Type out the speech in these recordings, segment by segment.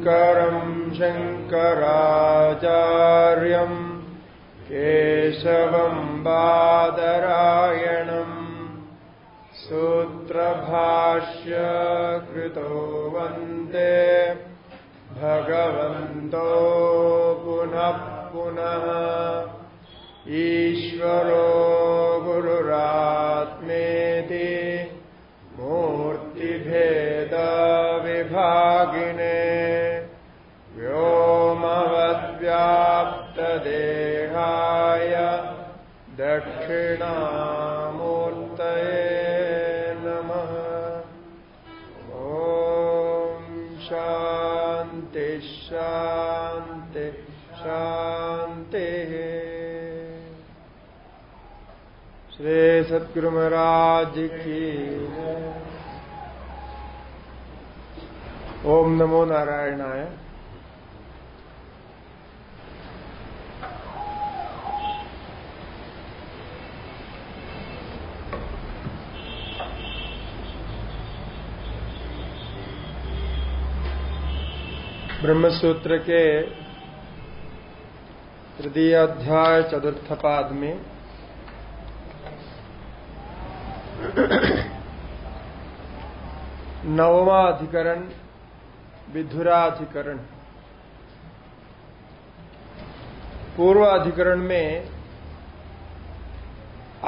शङ्करम् शङ्कराचार्यम् केशवम् बादरायणम् सूत्रभाष्य कृतो वंदे भगवन्तो पुनः पुनः ईश्वरो दक्षिणामूर्तये नमः। ॐ शान्ति शान्ति शान्तिः। श्री सद्गुरु महाराज की ओम नमो नारायणाय। ब्रह्मसूत्र के तृतीय अध्याय चतुर्थ पाद में नववा अधिकरण विधुराधिकरण। पूर्व अधिकरण में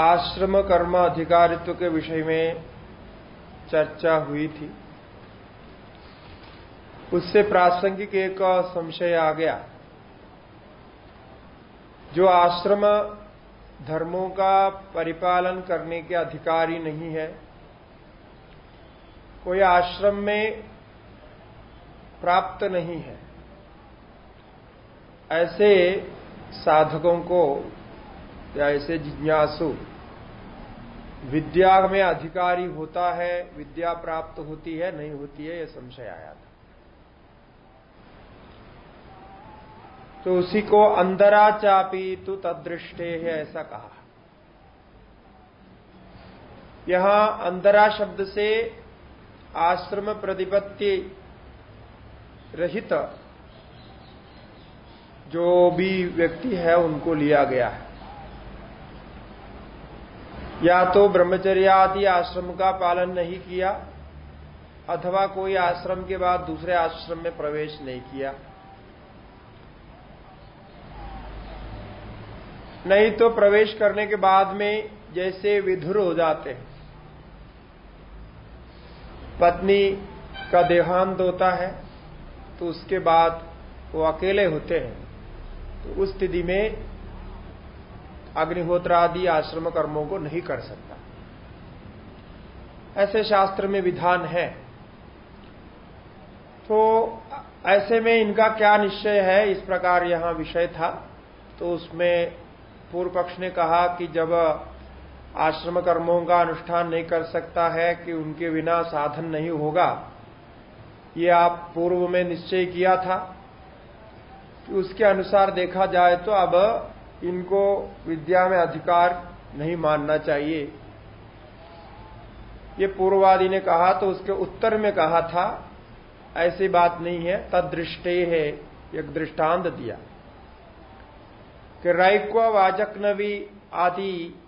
आश्रम कर्म अधिकारित्व के विषय में चर्चा हुई थी। उससे प्रासंगिक एक संशय आ गया। जो आश्रम धर्मों का परिपालन करने के अधिकारी नहीं है, कोई आश्रम में प्राप्त नहीं है, ऐसे साधकों को या ऐसे जिज्ञासु, विद्या में अधिकारी होता है, विद्या प्राप्त होती है, नहीं होती है यह संशय आया था। तो उसी को अंदरा चापी तु तदृष्टे है ऐसा कहा। यहाँ अंदरा शब्द से आश्रम प्रतिपत्ति रहित जो भी व्यक्ति है उनको लिया गया है। या तो ब्रह्मचर्य आदि आश्रम का पालन नहीं किया, अथवा कोई आश्रम के बाद दूसरे आश्रम में प्रवेश नहीं किया। नहीं तो प्रवेश करने के बाद में जैसे विधुर हो जाते हैं। पत्नी का देहांत होता है तो उसके बाद वो अकेले होते हैं। तो उस स्थिति में अग्निहोत्र आदि आश्रम कर्मों को नहीं कर सकता। ऐसे शास्त्र में विधान है। तो ऐसे में इनका क्या निश्चय है? इस प्रकार यहाँ विषय था। तो उसमें पूर्व पक्ष ने कहा कि जब आश्रम कर्मों का अनुष्ठान नहीं कर सकता है कि उनके बिना साधन नहीं होगा, ये आप पूर्व में निश्चय किया था। उसके अनुसार देखा जाए तो अब इनको विद्या में अधिकार नहीं मानना चाहिए। ये पूर्ववादी ने कहा तो उसके उत्तर में कहा था, ऐसी बात नहीं है, तदृष्टे है एक दृष्टांत दिया। कि राइक्व वाजकनवी आदि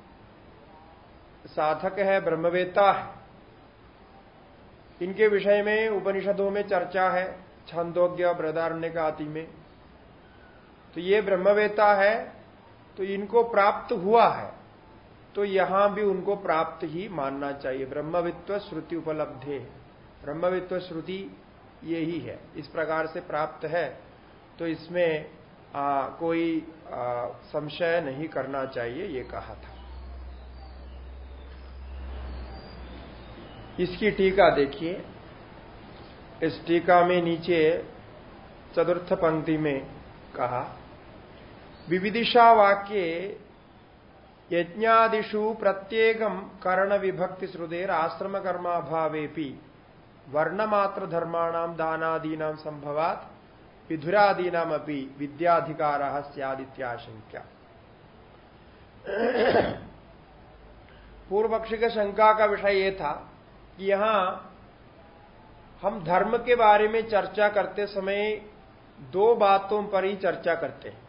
साधक है, ब्रह्मवेता है। इनके विषय में, उपनिषदों में चर्चा है, छंदोग्य बृदारण्य का आदि में। तो ये ब्रह्मवेता है तो इनको प्राप्त हुआ है तो यहाँ भी उनको प्राप्त ही मानना चाहिए। ब्रह्मवित्व श्रुति उपलब्धे ब्रह्मवित्व श्रुति यही है। इस प्रकार से प्राप्त है। तो इसमें आ, कोई संशय नहीं करना चाहिए ये कहा था। इसकी टीका देखिए। इस टीका में नीचे चतुर्थ पंक्ति में कहा विविदिशा वाक्य यज्ञादिषु प्रत्येकम कर्ण विभक्ति श्रुदेर आश्रम कर्माभावेपि वर्णमात्र धर्माणाम दानादीना संभवात विधुरादीनाम अपनी विद्याधिकार सदित्याशंका पूर्व पक्ष के शंका का विषय यह था कि यहाँ हम धर्म के बारे में चर्चा करते समय दो बातों पर ही चर्चा करते हैं।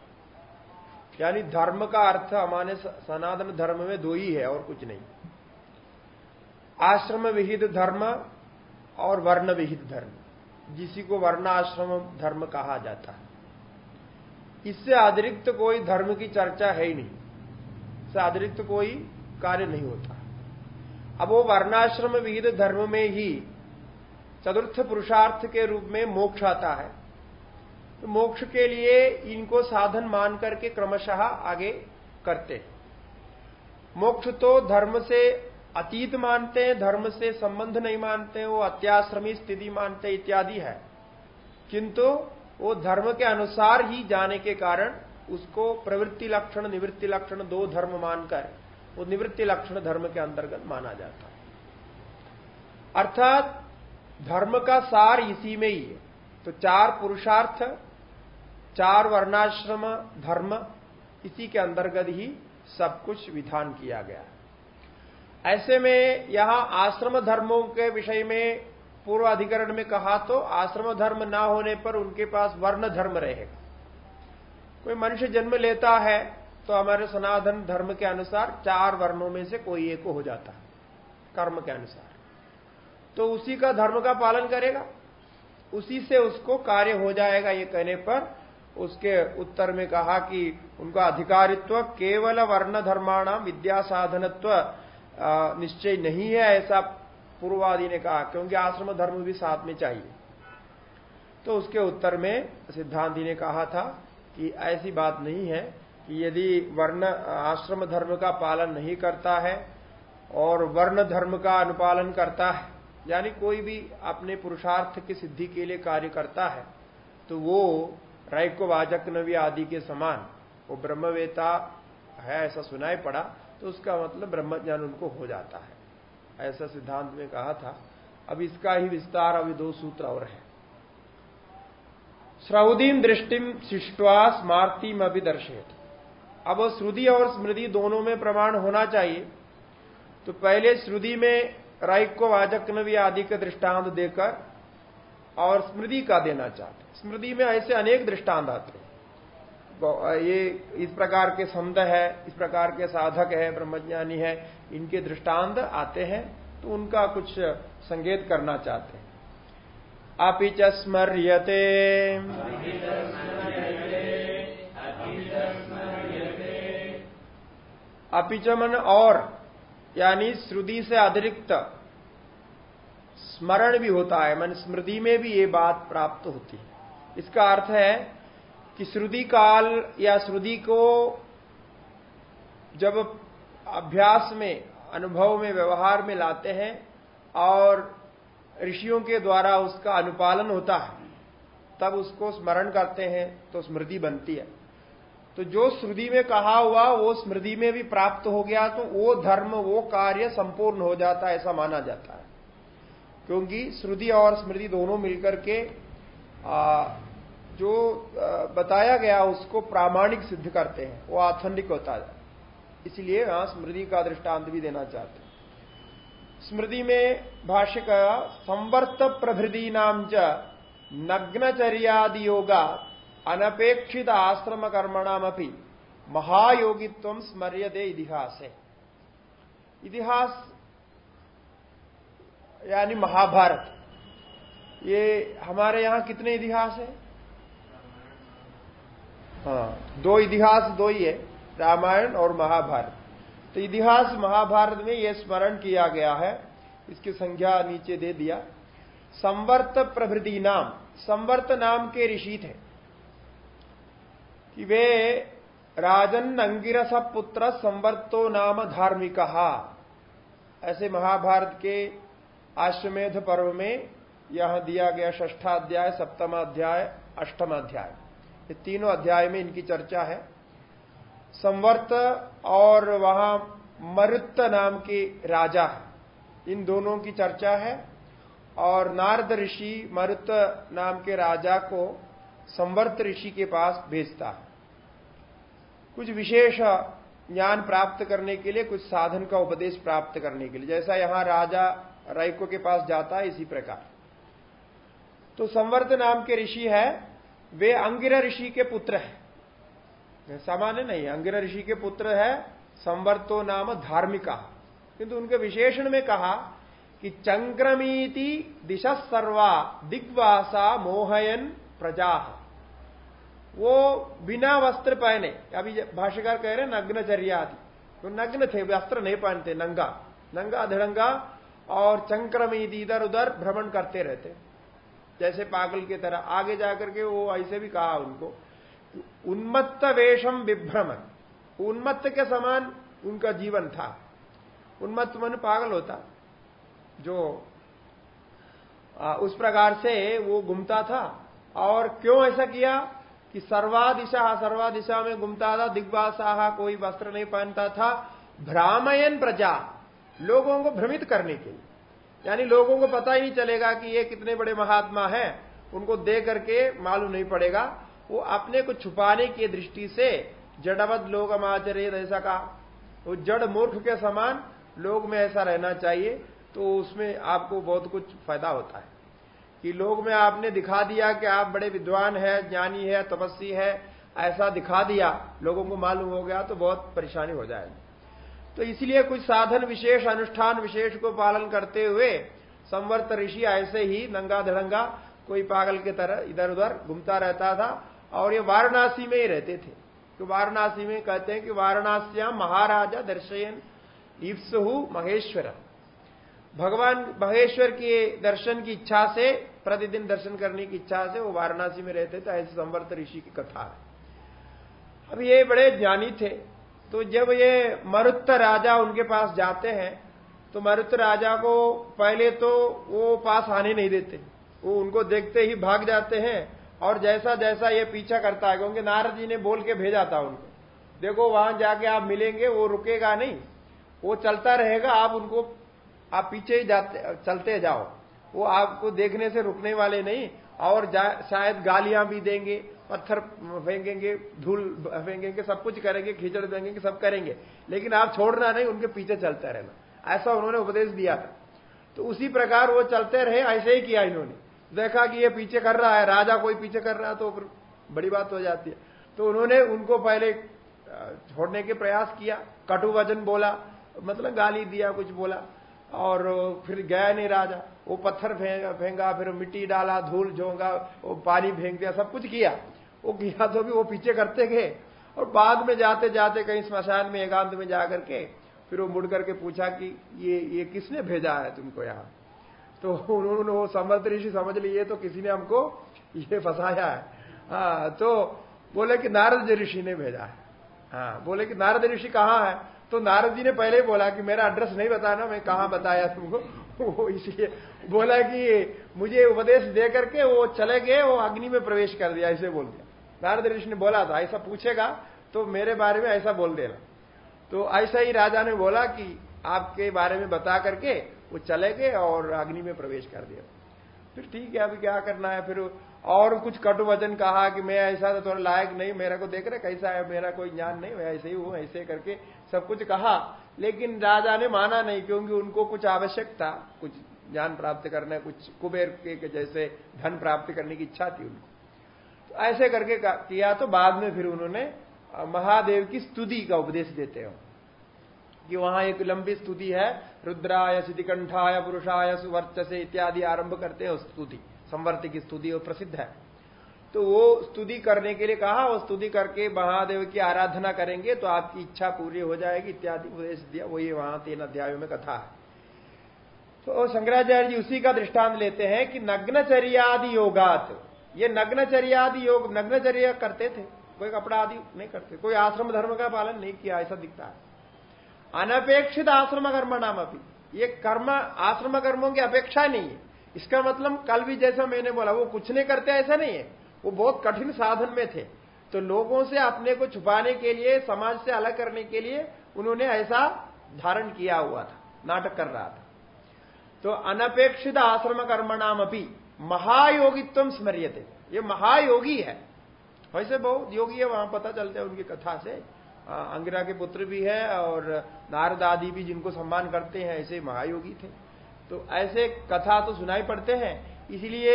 यानी धर्म का अर्थ हमारे सनातन धर्म में दो ही है और कुछ नहीं। आश्रम विहित धर्म और वर्ण विहित धर्म। जिसी को वर्ण आश्रम धर्म कहा जाता है। इससे अतिरिक्त कोई धर्म की चर्चा है ही नहीं। इससे अतिरिक्त कोई कार्य नहीं होता। अब वो वर्णाश्रम विहित धर्म में ही चतुर्थ पुरुषार्थ के रूप में मोक्ष आता है। तो मोक्ष के लिए इनको साधन मान करके क्रमशः आगे करते मोक्ष तो धर्म से अतीत मानते हैं धर्म से संबंध नहीं मानते, वो अत्याश्रमी स्थिति मानते इत्यादि है। किंतु वो धर्म के अनुसार ही जाने के कारण उसको प्रवृत्ति लक्षण, निवृत्ति लक्षण दो धर्म मानकर वो निवृत्ति लक्षण धर्म के अंतर्गत माना जाता है। अर्थात धर्म का सार इसी में ही है। तो चार पुरुषार्थ, चार वर्णाश्रम, धर्म, इसी के अंतर्गत ही सब कुछ विधान किया गया ऐसे में यहाँ आश्रम धर्मों के विषय में पूर्व अधिकरण में कहा तो आश्रम धर्म ना होने पर उनके पास वर्ण धर्म रहेगा कोई मनुष्य जन्म लेता है तो हमारे सनातन धर्म के अनुसार चार वर्णों में से कोई एक हो जाता है, कर्म के अनुसार। तो उसी का धर्म का पालन करेगा। उसी से उसको कार्य हो जाएगा ये कहने पर उसके उत्तर में कहा कि उनका अधिकारित्व केवल वर्ण धर्माणाम विद्या साधनत्व निश्चय नहीं है ऐसा पूर्वादि ने कहा, क्योंकि आश्रम धर्म भी साथ में चाहिए। तो उसके उत्तर में सिद्धांति ने कहा था कि ऐसी बात नहीं है कि यदि वर्ण, आश्रम धर्म का पालन नहीं करता है और वर्ण धर्म का अनुपालन करता है, यानी कोई भी अपने पुरुषार्थ की सिद्धि के लिए कार्य करता है तो वो राइको वाजक नवी आदि के समान, वो ब्रह्मवेता है ऐसा सुनाई पड़ा। तो उसका मतलब ब्रह्म ज्ञान उनको हो जाता है। ऐसा सिद्धांत में कहा था। अब इसका ही विस्तार अभी दो सूत्र और है। श्रौदीम दृष्टिम शिष्टवा स्मार्तिम अभी दर्शित अब श्रुति और स्मृति दोनों में प्रमाण होना चाहिए। तो पहले श्रुति में राइक को वाजक नवी आदि का दृष्टांत देकर और स्मृति का देना चाहते स्मृति में ऐसे अनेक दृष्टांत आते हैं। ये इस प्रकार के संत है, इस प्रकार के साधक है, ब्रह्मज्ञानी है, इनके दृष्टांत आते हैं तो उनका कुछ संकेत करना चाहते हैं। अपि च स्मर्यते। अपिचमन और, यानी श्रुति से अतिरिक्त स्मरण भी होता है, मन स्मृति में भी ये बात प्राप्त होती है। इसका अर्थ है कि श्रुति काल या श्रुति को जब अभ्यास में, अनुभव में, व्यवहार में लाते हैं और ऋषियों के द्वारा उसका अनुपालन होता है, तब उसको स्मरण करते हैं तो स्मृति बनती है। तो जो श्रुति में कहा हुआ, वो स्मृति में भी प्राप्त हो गया तो वो धर्म, वो कार्य संपूर्ण हो जाता है, ऐसा माना जाता है। क्योंकि श्रुति और स्मृति दोनों मिलकर के जो बताया गया उसको प्रामाणिक सिद्ध करते हैं, वो ऑथेंटिक होता है। इसलिए यहाँ स्मृति का दृष्टांत भी देना चाहते हैं। स्मृति में भाष्य का संवर्त प्रभृति नाम च नग्नचर्यादि योगा अनपेक्षित आश्रम कर्मणाम अपनी महायोगित्व स्मर्यदे इतिहास। है इतिहास, यानी महाभारत, ये हमारे यहाँ कितने इतिहास है? हाँ दो इतिहास, दो ही है, रामायण और महाभारत। तो इतिहास महाभारत में यह स्मरण किया गया है, इसकी संख्या नीचे दे दिया। संवर्त प्रभृति नाम, संवर्त नाम के ऋषि थे। कि वे राजन अंगिरस पुत्र संवर्तो नाम धार्मिक ऐसे महाभारत के आश्वमेध पर्व में यहाँ दिया गया ष्ठाध्याय सप्तमाध्याय, अष्टमाध्याय। ये तीनों अध्याय में इनकी चर्चा है। संवर्त और वहाँ मरुत्त नाम के राजा है। इन दोनों की चर्चा है और नारद ऋषि मरुत नाम के राजा को संवर्त ऋषि के पास भेजता है। कुछ विशेष ज्ञान प्राप्त करने के लिए, कुछ साधन का उपदेश प्राप्त करने के लिए। जैसा यहाँ राजा रायको के पास जाता है, इसी प्रकार। तो संवर्त नाम के ऋषि है वे अंगिरा ऋषि के पुत्र है। सामान्य नहीं अंगिरा ऋषि के पुत्र है संवर्तो नाम धार्मिका। किंतु उनके विशेषण में कहा कि चंक्रमीति दिशा सर्वा दिग्वासा मोहयन प्रजा। वो बिना वस्त्र पहने, अभी भाष्यकार कह रहे नग्नचर्या आदि तो नग्न थे, वस्त्र नहीं पहनते, नंगा। नंगा धड़ंगा और चंक्रमीति इधर उधर भ्रमण करते रहते। जैसे पागल की तरह आगे जाकर के वो ऐसे भी कहा उनको उन्मत्त वेशम विभ्रमण उन्मत्त के समान उनका जीवन था। उन्मत्त मन पागल होता। जो आ, उस प्रकार से वो घूमता था। और क्यों ऐसा किया कि सर्वा दिशा सर्वा दिशा में घूमता था दिग्वासाहा कोई वस्त्र नहीं पहनता था भ्रामयन प्रजा लोगों को भ्रमित करने के लिए। यानी लोगों को पता ही नहीं चलेगा कि ये कितने बड़े महात्मा हैं, उनको दे करके मालूम नहीं पड़ेगा। वो अपने को छुपाने की दृष्टि से जड़वद लोग आचरित, ऐसा कहा। वो जड़ मूर्ख के समान लोग में ऐसा रहना चाहिए तो उसमें आपको बहुत कुछ फ़ायदा होता है। कि लोग में आपने दिखा दिया कि आप बड़े विद्वान है, ज्ञानी है, तपस्वी है, ऐसा दिखा दिया, लोगों को मालूम हो गया तो बहुत परेशानी हो जाएगी। तो इसलिए कुछ साधन विशेष, अनुष्ठान विशेष को पालन करते हुए संवर्त ऋषि ऐसे ही नंगा धड़ंगा, कोई पागल के तरह इधर उधर घूमता रहता था और ये वाराणसी में ही रहते थे। तो वाराणसी में कहते हैं कि वाराणसिया महाराजा दर्शयन ईप्सहु महेश्वर। भगवान महेश्वर के दर्शन की इच्छा से, प्रतिदिन दर्शन करने की इच्छा से वो वाराणसी में रहते थे, ऐसे संवर्त ऋषि की कथा है। अब ये बड़े ज्ञानी थे। तो जब ये मरुत्त राजा उनके पास जाते हैं तो मरुत्त राजा को पहले तो वो पास आने नहीं देते। वो उनको देखते ही भाग जाते हैं और जैसा जैसा ये पीछा करता है क्योंकि नारद जी ने बोल के भेजा था उनको। देखो, वहाँ जाके आप मिलेंगे, वो रुकेगा नहीं। वो चलता रहेगा, आप उनको, आप पीछे ही जाते, चलते जाओ। वो आपको देखने से रुकने वाले नहीं, और शायद गालियाँ भी देंगे। पत्थर फेंकेंगे, धूल फेंकेंगे, सब कुछ करेंगे, खींचड़ देंगे, सब करेंगे। लेकिन आप छोड़ना नहीं, उनके पीछे चलते रहना। ऐसा उन्होंने उपदेश दिया था। तो उसी प्रकार वो चलते रहे, ऐसे ही किया इन्होंने। देखा कि ये पीछे कर रहा है, राजा कोई पीछे कर रहा है तो बड़ी बात हो जाती है। तो उन्होंने उनको पहले छोड़ने के प्रयास किया। कटु वज़न बोला मतलब गाली दिया, कुछ बोला। और फिर गया नहीं राजा। वो पत्थर फेंगा फिर मिट्टी डाला, धूल झोंगा वो पानी फेंक दिया, सब कुछ किया। वो किया तो भी वो पीछे करते गए और बाद में जाते जाते कहीं स्मशान में एकांत में जाकर के फिर वो मुड़ करके पूछा कि ये ये किसने भेजा है तुमको यहाँ? तो उन्होंने वो समझ ऋषि समझ लिए तो किसी ने हमको ये फंसाया है। हाँ तो बोले कि नारद ऋषि ने भेजा है। हाँ बोले कि नारद ऋषि कहाँ है? तो नारद जी ने पहले ही बोला कि मेरा एड्रेस नहीं बताना, मैं कहा बताया तुमको? वो इसलिए बोला कि मुझे उपदेश दे करके वो चले गए, वो अग्नि में प्रवेश कर दिया, इसे बोल दिया। नारद ऋषि ने बोला था ऐसा पूछेगा तो मेरे बारे में ऐसा बोल देना। तो ऐसा ही राजा ने बोला कि आपके बारे में बता करके वो चले गए और अग्नि में प्रवेश कर दिया। फिर ठीक है, अभी क्या करना है? फिर और कुछ कटु वचन कहा कि मैं ऐसा तो थोड़ा लायक नहीं, मेरा को देख रहे कैसा है, मेरा कोई ज्ञान नहीं, मैं ऐसे ही हूँ, ऐसे करके सब कुछ कहा। लेकिन राजा ने माना नहीं, क्योंकि उनको कुछ आवश्यक था, कुछ ज्ञान प्राप्त करना, कुछ कुबेर के जैसे धन प्राप्त करने की इच्छा थी उनको। तो ऐसे करके किया तो बाद में फिर उन्होंने महादेव की स्तुति का उपदेश देते हो। कि वहाँ एक लंबी स्तुति है, रुद्राय सिद्धिकंठाय पुरुषाय सुवर्चसे इत्यादि आरंभ करते हैं स्तुति। संवर्त की स्तुति वो प्रसिद्ध है। तो वो स्तुति करने के लिए कहा, वो स्तुति करके महादेव की आराधना करेंगे तो आपकी इच्छा पूरी हो जाएगी, इत्यादि उपदेश दिया, वही वहाँ तीन अध्यायों में कथा है। तो शंकराचार्य जी उसी का दृष्टांत लेते हैं कि नग्नचर्यादि योगात ये नग्नचर्यादि योग, नग्नचर्या करते थे। कोई कपड़ा आदि नहीं करते। कोई आश्रम धर्म का पालन नहीं किया, ऐसा दिखता है। अनपेक्षित आश्रम कर्म नाम अभी ये कर्म, आश्रम कर्मों की अपेक्षा नहीं है। इसका मतलब कल भी जैसा मैंने बोला, वो कुछ नहीं करते, ऐसा नहीं है। वो बहुत कठिन साधन में थे। तो लोगों से अपने को छुपाने के लिए, समाज से अलग करने के लिए उन्होंने ऐसा धारण किया हुआ था, नाटक कर रहा था। तो अनपेक्षित आश्रम कर्मणाम अपनी महायोगित्व स्मरियते। ये महायोगी है। वैसे बहुत योगी है, वहाँ पता चलता है उनकी कथा से। अंगिरा के पुत्र भी है और नारद आदि भी जिनको सम्मान करते हैं, ऐसे महायोगी थे। तो ऐसे कथा तो सुनाई पड़ते हैं, इसलिए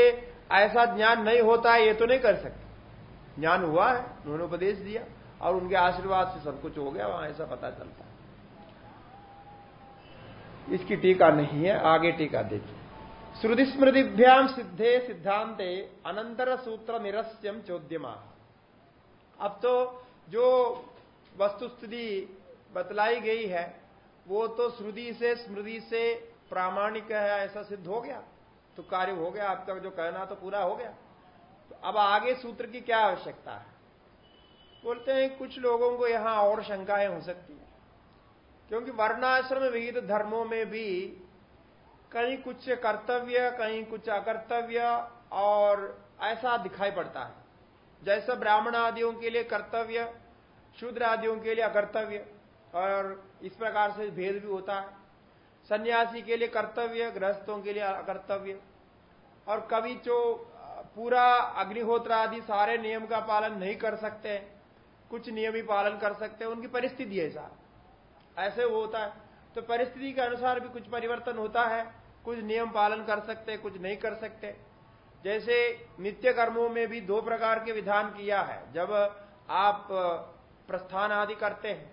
ऐसा ज्ञान नहीं होता है ये तो नहीं कर सकते। ज्ञान हुआ है, उन्होंने उपदेश दिया और उनके आशीर्वाद से सब कुछ हो गया, वहाँ ऐसा पता चलता। है इसकी टीका नहीं है, आगे टीका देखिए श्रुति स्मृतिभ्याम सिद्धे सिद्धांते अनंतर सूत्र निरस्यम चौद्यमा। अब तो जो वस्तुस्थिति बतलाई गई है, वो तो श्रुति से, स्मृति से प्रामाणिक है, ऐसा सिद्ध हो गया। तो कार्य हो गया, आपका जो कहना तो पूरा हो गया। तो अब आगे सूत्र की क्या आवश्यकता है? बोलते हैं, कुछ लोगों को यहाँ और शंकाएँ हो सकती है। क्योंकि वर्णाश्रम विहित धर्मों में भी कहीं कुछ कर्तव्य, कहीं कुछ अकर्तव्य और ऐसा दिखाई पड़ता है। जैसा ब्राह्मण आदियों के लिए कर्तव्य शूद्र आदियों के लिए अकर्तव्य और इस प्रकार से भेद भी होता है। सन्यासी के लिए कर्तव्य, गृहस्थों के लिए अकर्तव्य और कभी जो पूरा अग्निहोत्र आदि सारे नियम का पालन नहीं कर सकते, कुछ नियम ही पालन कर सकते हैं उनकी परिस्थिति ऐसा। ऐसे वो होता है। तो परिस्थिति के अनुसार भी कुछ परिवर्तन होता है। कुछ नियम पालन कर सकते, कुछ नहीं कर सकते। जैसे नित्य कर्मों में भी दो प्रकार के विधान किया है। जब आप प्रस्थान आदि करते हैं,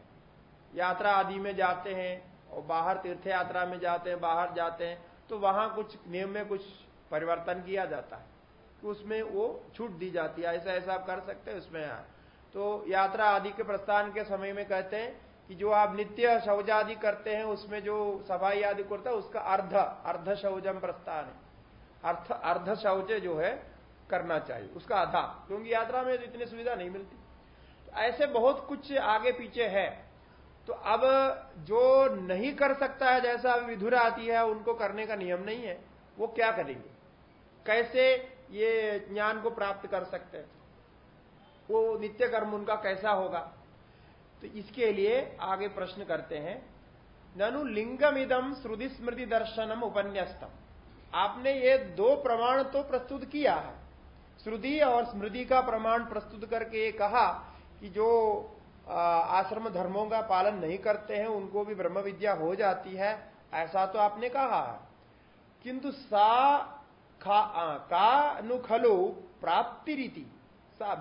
यात्रा आदि में जाते हैं और बाहर तीर्थ यात्रा में जाते हैं, बाहर जाते हैं तो वहाँ कुछ नियम में कुछ परिवर्तन किया जाता है कि उसमें वो छूट दी जाती है। ऐसा ऐसा आप कर सकते हैं उसमें। तो यात्रा आदि के प्रस्थान के समय में कहते हैं कि जो आप नित्य शौच आदि करते हैं, उसमें जो सफ़ाई आदि करता है, उसका अर्ध अर्ध शौचम प्रस्थान है। अर्थ, अर्ध शौच जो है, करना चाहिए, उसका आधा। क्योंकि यात्रा में तो इतनी सुविधा नहीं मिलती। तो ऐसे बहुत कुछ आगे पीछे है। तो अब जो नहीं कर सकता है, जैसा अभी विधुरा आती है, उनको करने का नियम नहीं है। वो क्या करेंगे? कैसे ये ज्ञान को प्राप्त कर सकते हैं? वो नित्य कर्म उनका कैसा होगा? तो इसके लिए आगे प्रश्न करते हैं। ननु लिंगम इदम श्रुति स्मृति दर्शनम उपन्यास्तम। आपने ये दो प्रमाण तो प्रस्तुत किया है। श्रुति और स्मृति का प्रमाण प्रस्तुत करके ये कहा कि जो आश्रम धर्मों का पालन नहीं करते हैं उनको भी ब्रह्म विद्या हो जाती है ऐसा तो आपने कहा है। किंतु सा खा आ, का नु खलु प्राप्ति रीति सा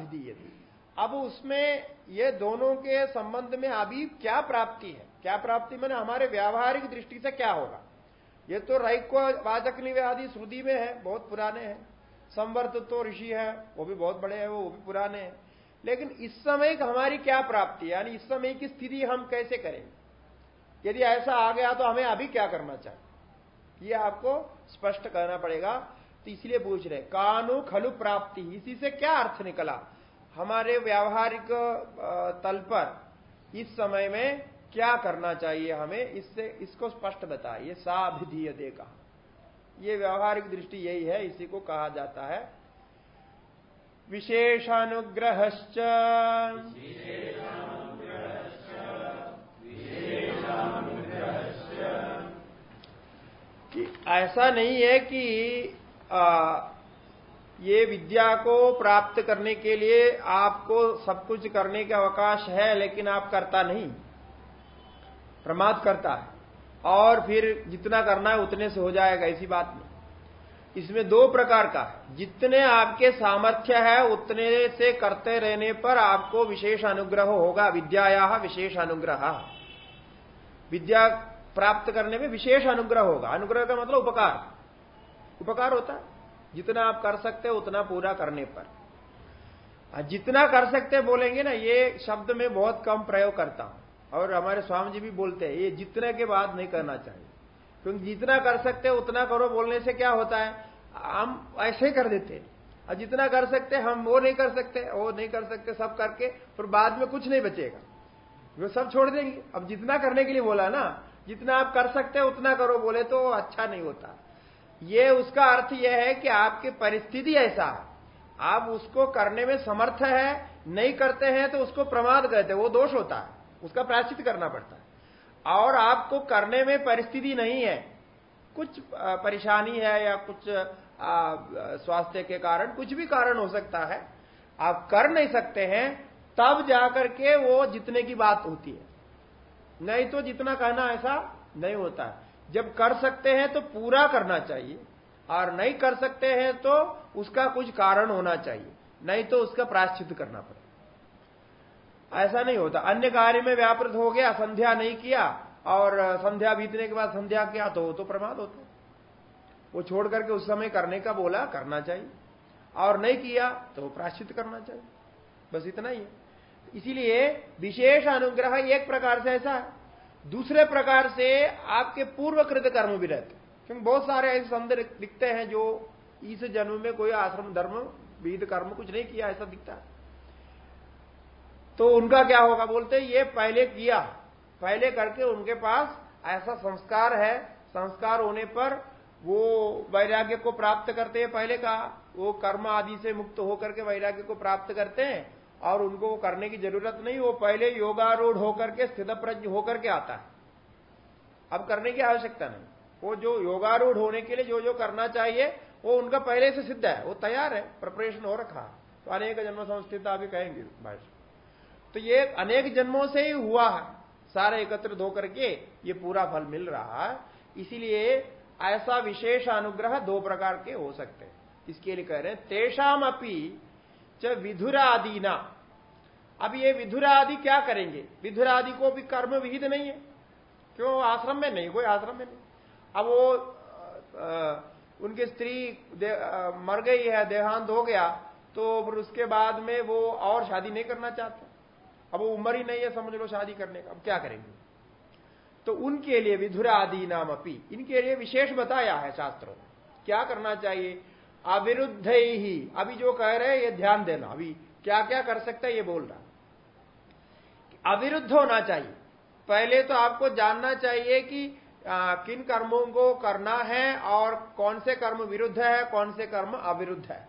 अब उसमें ये दोनों के संबंध में अभी क्या प्राप्ति है? क्या प्राप्ति मैंने हमारे व्यावहारिक दृष्टि से क्या होगा? ये तो रैक्व वाचक आदि श्रुति में है, बहुत पुराने हैं। संवर्त तो ऋषि है, वो भी बहुत बड़े हैं, वो भी पुराने हैं। लेकिन इस समय हमारी क्या प्राप्ति है? यानी इस समय की स्थिति हम कैसे करेंगे? यदि ऐसा आ गया तो हमें अभी क्या करना चाहिए? ये आपको स्पष्ट करना पड़ेगा। तो इसलिए पूछ रहे कानु खलु प्राप्ति। इसी से क्या अर्थ निकला? हमारे व्यावहारिक तल पर इस समय में क्या करना चाहिए हमें इससे इसको स्पष्ट बताइए। साभिधीय दे कहा। ये व्यावहारिक दृष्टि यही है इसी को कहा जाता है। विशेषानुग्रह ऐसा नहीं है कि आ, ये विद्या को प्राप्त करने के लिए आपको सब कुछ करने का अवकाश है, लेकिन आप करता नहीं। प्रमाद करता है। और फिर जितना करना है उतने से हो जाएगा, ऐसी बात नहीं। इसमें दो प्रकार का जितने आपके सामर्थ्य है, उतने से करते रहने पर आपको विशेष अनुग्रह होगा। विद्याया विशेष अनुग्रह। विद्या प्राप्त करने में विशेष अनुग्रह होगा। अनुग्रह का मतलब उपकार। उपकार होता है। जितना आप कर सकते हो, उतना पूरा करने पर। जितना कर सकते, बोलेंगे ना, ये शब्द में बहुत कम प्रयोग करता हूँ। और हमारे स्वामी जी भी बोलते हैं, ये जितने के बाद नहीं करना चाहिए। क्योंकि जितना कर सकते, उतना करो, बोलने से क्या होता है? हम ऐसे ही कर देते और जितना कर सकते, हम वो नहीं कर सकते, वो नहीं कर सकते, सब करके, फिर बाद में कुछ नहीं बचेगा। वो सब छोड़ देंगे। अब जितना करने के लिए बोला ना, जितना आप कर सकते हैं उतना करो, बोले तो अच्छा नहीं होता। ये उसका अर्थ यह है कि आपकी परिस्थिति ऐसा है। आप उसको करने में समर्थ है, नहीं करते हैं तो उसको प्रमाद कहते हैं, वो दोष होता है, उसका प्राश्चित करना पड़ता है। और आपको करने में परिस्थिति नहीं है, कुछ परेशानी है या कुछ स्वास्थ्य के कारण, कुछ भी कारण हो सकता है, आप कर नहीं सकते हैं, तब जाकर के वो जितने की बात होती है। नहीं तो जितना कहना ऐसा नहीं होता है। जब कर सकते हैं तो पूरा करना चाहिए, और नहीं कर सकते हैं तो उसका कुछ कारण होना चाहिए, नहीं तो उसका प्राश्चित करना पड़े। ऐसा नहीं होता। अन्य कार्य में व्यापृत हो गया, संध्या नहीं किया, और संध्या बीतने के बाद संध्या किया तो वो तो प्रमाद होता वो छोड़ करके उस समय करने का बोला, करना चाहिए, और नहीं किया तो प्राश्चित करना चाहिए। बस इतना ही है। इसीलिए विशेष अनुग्रह एक प्रकार से ऐसा है। दूसरे प्रकार से आपके पूर्व कृत कर्म भी रहते क्योंकि बहुत सारे ऐसे संद दिखते हैं जो इस जन्म में कोई आश्रम, धर्म विध कर्म कुछ नहीं किया, ऐसा दिखता तो उनका क्या होगा, बोलते ये पहले किया। पहले करके उनके पास ऐसा संस्कार है। संस्कार होने पर वो वैराग्य को प्राप्त करते हैं पहले का। वो कर्म आदि से मुक्त होकर के वैराग्य को प्राप्त करते हैं। और उनको वो करने की ज़रूरत नहीं, वो पहले योगारूढ़ होकर के स्थित प्रज्ञ होकर के आता है। अब करने की आवश्यकता नहीं। वो जो योगारूढ़ होने के लिए जो जो करना चाहिए, वो उनका पहले से सिद्ध है। वो तैयार है, प्रिपरेशन हो रखा है। तो अनेक जन्म संस्थित अभी कहेंगे भाषा तो ये अनेक जन्मों से ही हुआ है। सारे एकत्रित होकर के ये पूरा फल मिल रहा है। इसीलिए ऐसा विशेष अनुग्रह दो प्रकार के हो सकते हैं। इसके लिए कह रहे हैं तेषाम अपी च विधुरादि अब ये विधुरादि क्या करेंगे? विधुरादि को भी कर्म विहित नहीं है। क्यों? आश्रम में नहीं कोई आश्रम में नहीं। अब वो आ, उनकी स्त्री मर गई है देहांत हो गया तो उसके बाद में वो और शादी नहीं करना चाहते। अब वो उम्र ही नहीं है समझ लो शादी करने का। अब क्या करेंगे? तो उनके लिए विधुरादि नाम अपी इनके लिए विशेष बताया है शास्त्रों क्या करना चाहिए? अविरुद्ध। ही अभी जो कह रहे हैं ये ध्यान देना। अभी क्या क्या कर सकता है ये बोल रहा। अविरुद्ध होना चाहिए। पहले तो आपको जानना चाहिए कि आ, किन कर्मों को करना है और कौन से कर्म विरुद्ध है कौन से कर्म अविरुद्ध है।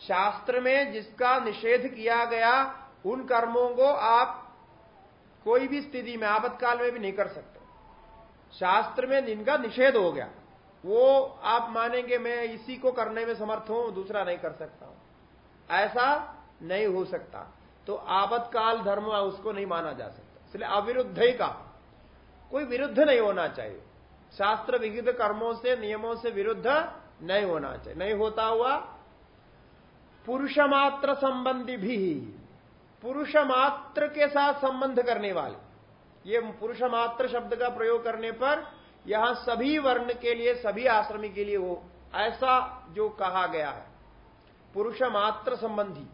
शास्त्र में जिसका निषेध किया गया उन कर्मों को आप कोई भी स्थिति में आपत्काल में भी नहीं कर सकते। शास्त्र में जिनका निषेध हो गया। वो आप मानेंगे मैं इसी को करने में समर्थ हूँ, दूसरा नहीं कर सकता हूँ। ऐसा नहीं हो सकता। तो आपत्काल धर्म उसको नहीं माना जा सकता। इसलिए अविरुद्ध ही का कोई विरुद्ध नहीं होना चाहिए। शास्त्र विहित कर्मों से, नियमों से विरुद्ध नहीं होना चाहिए। नहीं होता हुआ पुरुष मात्र संबंधी भी पुरुष मात्र के साथ संबंध करने वाले। ये पुरुष मात्र शब्द का प्रयोग करने पर यहाँ सभी वर्ण के लिए सभी आश्रमी के लिए वो ऐसा जो कहा गया है। पुरुष मात्र संबंधी।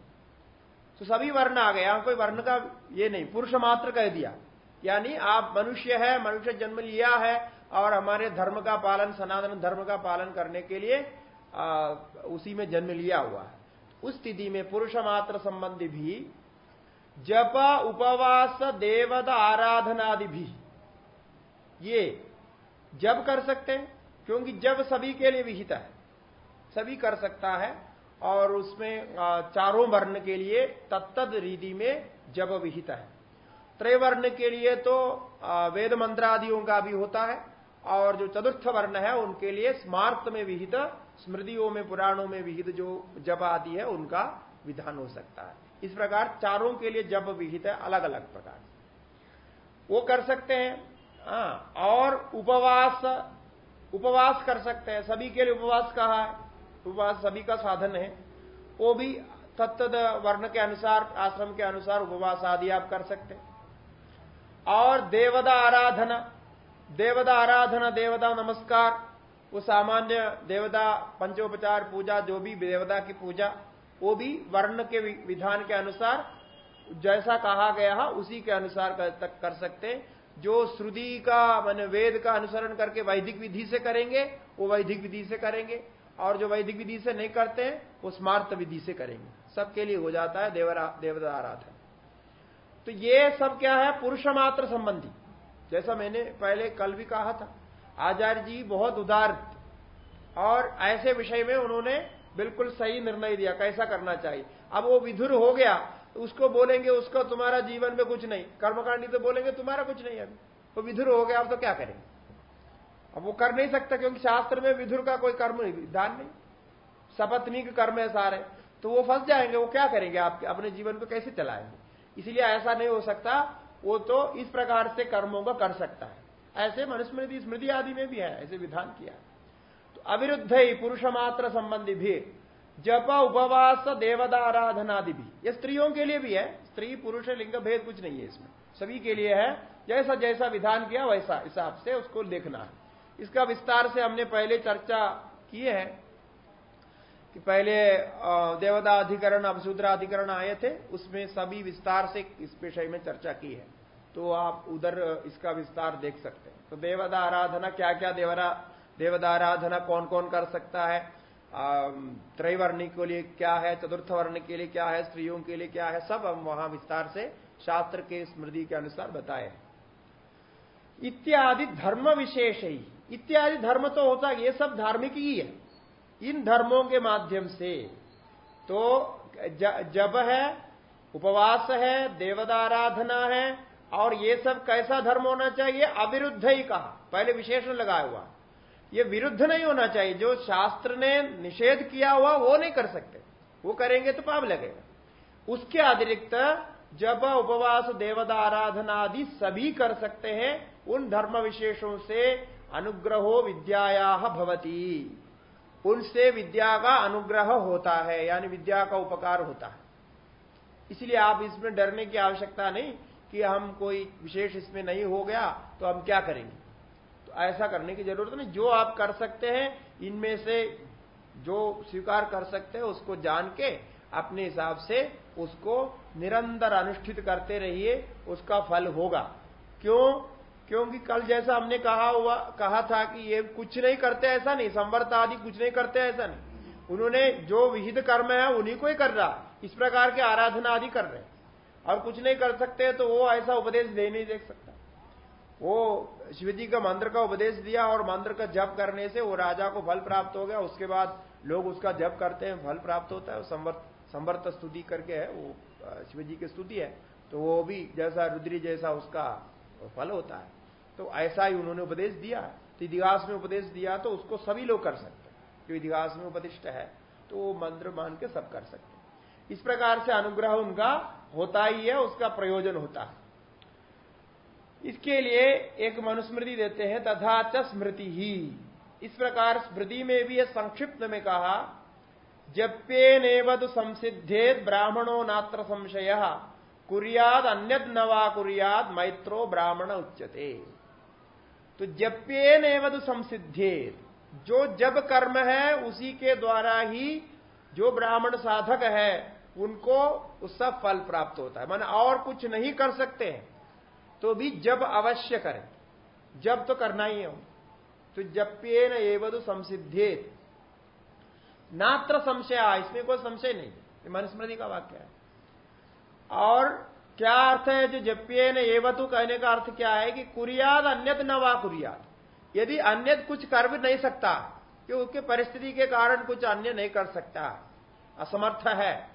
तो सभी वर्ण आ गए। यहाँ कोई वर्ण का ये नहीं पुरुष मात्र कह दिया। यानी आप मनुष्य है मनुष्य जन्म लिया है और हमारे धर्म का पालन सनातन धर्म का पालन करने के लिए आ, उसी में जन्म लिया हुआ है। उस स्थिति में पुरुष मात्र संबंधी भी जप उपवास देवता आराधनादि भी ये जब कर सकते हैं क्योंकि जब सभी के लिए विहित है। सभी कर सकता है और उसमें चारों वर्ण के लिए तत्त रीति में जब विहित है। त्रैवर्ण के लिए तो वेद मंत्र आदियों का भी होता है और जो चतुर्थ वर्ण है उनके लिए स्मार्त में विहित स्मृतियों में पुराणों में विहित जो जब आदि है उनका विधान हो सकता है। इस प्रकार चारों के लिए जब विहित है अलग अलग प्रकार वो कर सकते हाँ, और उपवास उपवास कर सकते हैं। सभी के लिए उपवास कहा है। उपवास सभी का साधन है। वो भी तत्त वर्ण के अनुसार आश्रम के अनुसार उपवास आदि आप कर सकते हैं। और देवदा आराधना देवदा आराधना देवदा नमस्कार वो सामान्य देवता पंचोपचार पूजा जो भी देवता की पूजा वो भी वर्ण के विधान के अनुसार जैसा कहा गया है उसी के अनुसार कर, कर सकते हैं। जो श्रुति का, मान वेद का अनुसरण करके वैदिक विधि से करेंगे, वो वैदिक विधि से करेंगे, और जो वैदिक विधि से नहीं करते हैं, वो स्मार्त विधि से करेंगे। सबके लिए हो जाता है देवरा आराधन। तो ये सब क्या है? पुरुष मात्र संबंधी। जैसा मैंने पहले कल भी कहा था, आचार्य जी बहुत उदार और ऐसे विषय में उन्होंने बिल्कुल सही निर्णय दिया, कैसा करना चाहिए। अब वो विधुर हो गया उसको बोलेंगे, उसको तुम्हारा जीवन में कुछ नहीं। कर्मकांडी तो बोलेंगे, तुम्हारा कुछ नहीं अभी। वो विधुर हो गया, अब तो क्या करेंगे अब वो कर नहीं सकता, क्योंकि शास्त्र में विधुर का कोई कर्म नहीं विधान नहीं। सपत्नी के कर्म है सारे। तो वो फंस जाएँगे, वो क्या करेंगे आपके? अपने जीवन को कैसे चलाएँगे? इसलिए ऐसा नहीं हो सकता, वो तो इस प्रकार से कर्मों को कर सकता है। ऐसे मनुस्मृति, स्मृति आदि में भी है, ऐसे विधान किया तो अविरुद्ध ही पुरुष मात्र संबंधी भी जप, उपवास देवदाराधनादि भी। ये स्त्रियों के लिए भी है। स्त्री, पुरुष, लिंग भेद कुछ नहीं है इसमें। सभी के लिए है। जैसा जैसा विधान किया, वैसा हिसाब से उसको देखना है। इसका विस्तार से हमने पहले चर्चा की है कि पहले देवता अधिकरण अधिकरण आए थे। उसमें सभी विस्तार से इस विषय में चर्चा की है। तो आप उधर, इसका विस्तार देख सकते हैं। तो देवदा आराधना क्या क्या देवरा आराधना कौन कौन कर सकता है? त्रैवर्णी के लिए क्या है चतुर्थ वर्ण के लिए क्या है, स्त्रियों के लिए क्या है, सब हम वहाँ विस्तार से शास्त्र के स्मृति के अनुसार बताए इत्यादि धर्म विशेष ही। इत्यादि धर्म तो होता है ये सब धार्मिक ही है। इन धर्मों के माध्यम से तो जब है, उपवास है, देवदाराधना है, और ये सब कैसा धर्म होना चाहिए, अविरुद्ध ही कहा। पहले विशेषण लगाया हुआ। ये विरुद्ध नहीं होना चाहिए। जो शास्त्र ने निषेध किया हुआ, वो नहीं कर सकते। वो करेंगे तो पाप लगेगा। उसके अतिरिक्त जब उपवास देवदा आराधना आदि सभी कर सकते हैं, उन धर्म विशेषों से अनुग्रहो विद्याया भवती। उनसे विद्या का अनुग्रह होता है, यानी विद्या का उपकार होता है। इसलिए आप इसमें डरने की आवश्यकता नहीं कि हम कोई विशेष इसमें नहीं हो गया तो हम क्या करेंगे? तो ऐसा करने की ज़रूरत नहीं। जो आप कर सकते हैं, इनमें से जो स्वीकार कर सकते हैं, उसको जान के अपने हिसाब से उसको निरंतर अनुष्ठित करते रहिए, उसका फल होगा। क्यों? क्योंकि कल जैसा हमने कहा हुआ, कहा था कि ये कुछ नहीं करते, ऐसा नहीं। संवर्त आदि कुछ नहीं करते, ऐसा नहीं। उन्होंने जो विहित कर्म है, उन्हीं को ही कर रहा। इस प्रकार के आराधना आदि कर रहे और कुछ नहीं कर सकते तो वो ऐसा उपदेश दे नहीं देख सकता। वो शिव जी का मंत्र का उपदेश दिया और मंत्र का जप करने से वो राजा को फल प्राप्त हो गया। उसके बाद लोग उसका जप करते हैं, फल प्राप्त होता है। संवर्त संवर्त स्तुति करके है वो शिव जी की स्तुति है। तो वो भी जैसा रुद्री जैसा उसका फल होता है। तो ऐसा ही उन्होंने उपदेश दिया। तो इतिहास में उपदेश दिया तो उसको सभी लोग कर सकते हैं जो इतिहास में उपदिष्ट है। तो वो मंत्र मान के सब कर सकते हैं। इस प्रकार से अनुग्रह उनका होता ही है, उसका प्रयोजन होता है। इसके लिए एक मनुस्मृति देते हैं, तथा च स्मृति ही। इस प्रकार स्मृति में भी संक्षिप्त में कहा जप्येनेवद संसिद्धेद ब्राह्मणो नात्र संशय, कुरियाद अन्यद नवा कुरियाद मैत्रो ब्राह्मण उच्चते तो जप्येन एवं संसिद्धेत, जो जब कर्म है, उसी के द्वारा ही जो ब्राह्मण साधक है, उनको उसका फल प्राप्त होता है। माने और कुछ नहीं कर सकते हैं। तो भी जब अवश्य करें। जब तो करना ही हो तो जप्येन एवं संसिद्धेत नात्र संशय इसमें कोई संशय नहीं। मनुस्मृति का वाक्य है। और क्या अर्थ है जो जप्य ने एवतु कहने का अर्थ क्या है कि कुरियाद अन्यत न वा कुरियाद। यदि अन्य कुछ कर भी नहीं सकता कि उसके परिस्थिति के कारण कुछ अन्य नहीं कर सकता। असमर्थ है।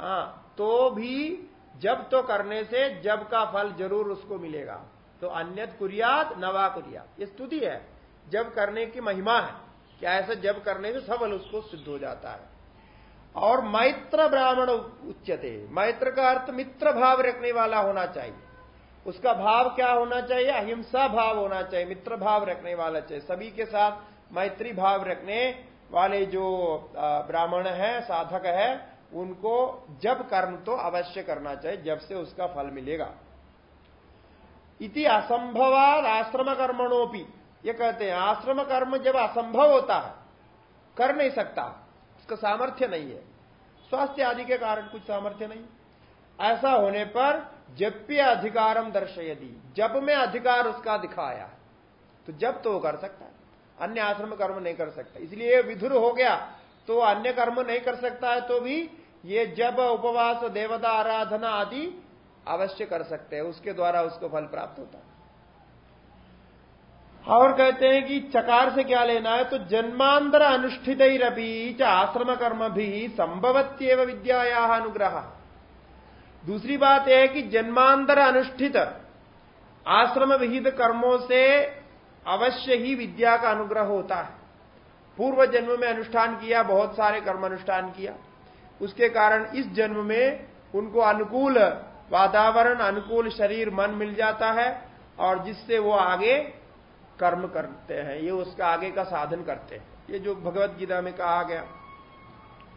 आ, हाँ, तो भी जब तो करने से जब का फल ज़रूर उसको मिलेगा। तो अन्यत कुरियात नवा कुरियाद ये स्तुति है। जब करने की महिमा है। क्या ऐसा जब करने से सफल उसको सिद्ध हो जाता है? और मैत्र ब्राह्मण उच्चते मैत्र का अर्थ मित्र भाव रखने वाला होना चाहिए। उसका भाव क्या होना चाहिए? अहिंसा भाव होना चाहिए। मित्र भाव रखने वाला चाहिए। सभी के साथ मैत्री भाव रखने वाले जो ब्राह्मण है, साधक है उनको जब कर्म तो अवश्य करना चाहिए, जब से उसका फल मिलेगा। इति असंभवाद आश्रम कर्मणोपी। ये कहते हैं, आश्रम कर्म जब असंभव होता है, कर नहीं सकता, उसका सामर्थ्य नहीं है। स्वास्थ्य आदि के कारण कुछ सामर्थ्य नहीं। ऐसा होने पर जप्य अधिकारम दर्शयदी जब में अधिकार उसका दिखाया तो जब तो वो कर सकता है। अन्य आश्रम कर्म नहीं कर सकता। इसलिए विधुर हो गया तो अन्य कर्म नहीं कर सकता है तो भी ये जब उपवास, देवता, आराधना आदि अवश्य कर सकते हैं। उसके द्वारा उसको फल प्राप्त होता है। और कहते हैं कि चकार से क्या लेना है? तो जन्मांतर अनुष्ठित ही आश्रम कर्म भी संभवत्यव विद्याया अनुग्रह। दूसरी बात यह है कि जन्मांतर अनुष्ठित आश्रम विहित कर्मों से अवश्य ही विद्या का अनुग्रह होता है। पूर्व जन्म में अनुष्ठान किया, बहुत सारे कर्म अनुष्ठान किया। उसके कारण इस जन्म में उनको अनुकूल वातावरण, अनुकूल शरीर, मन मिल जाता है और जिससे वो आगे कर्म करते हैं। ये उसका आगे का साधन करते हैं। ये जो भगवत गीता में कहा गया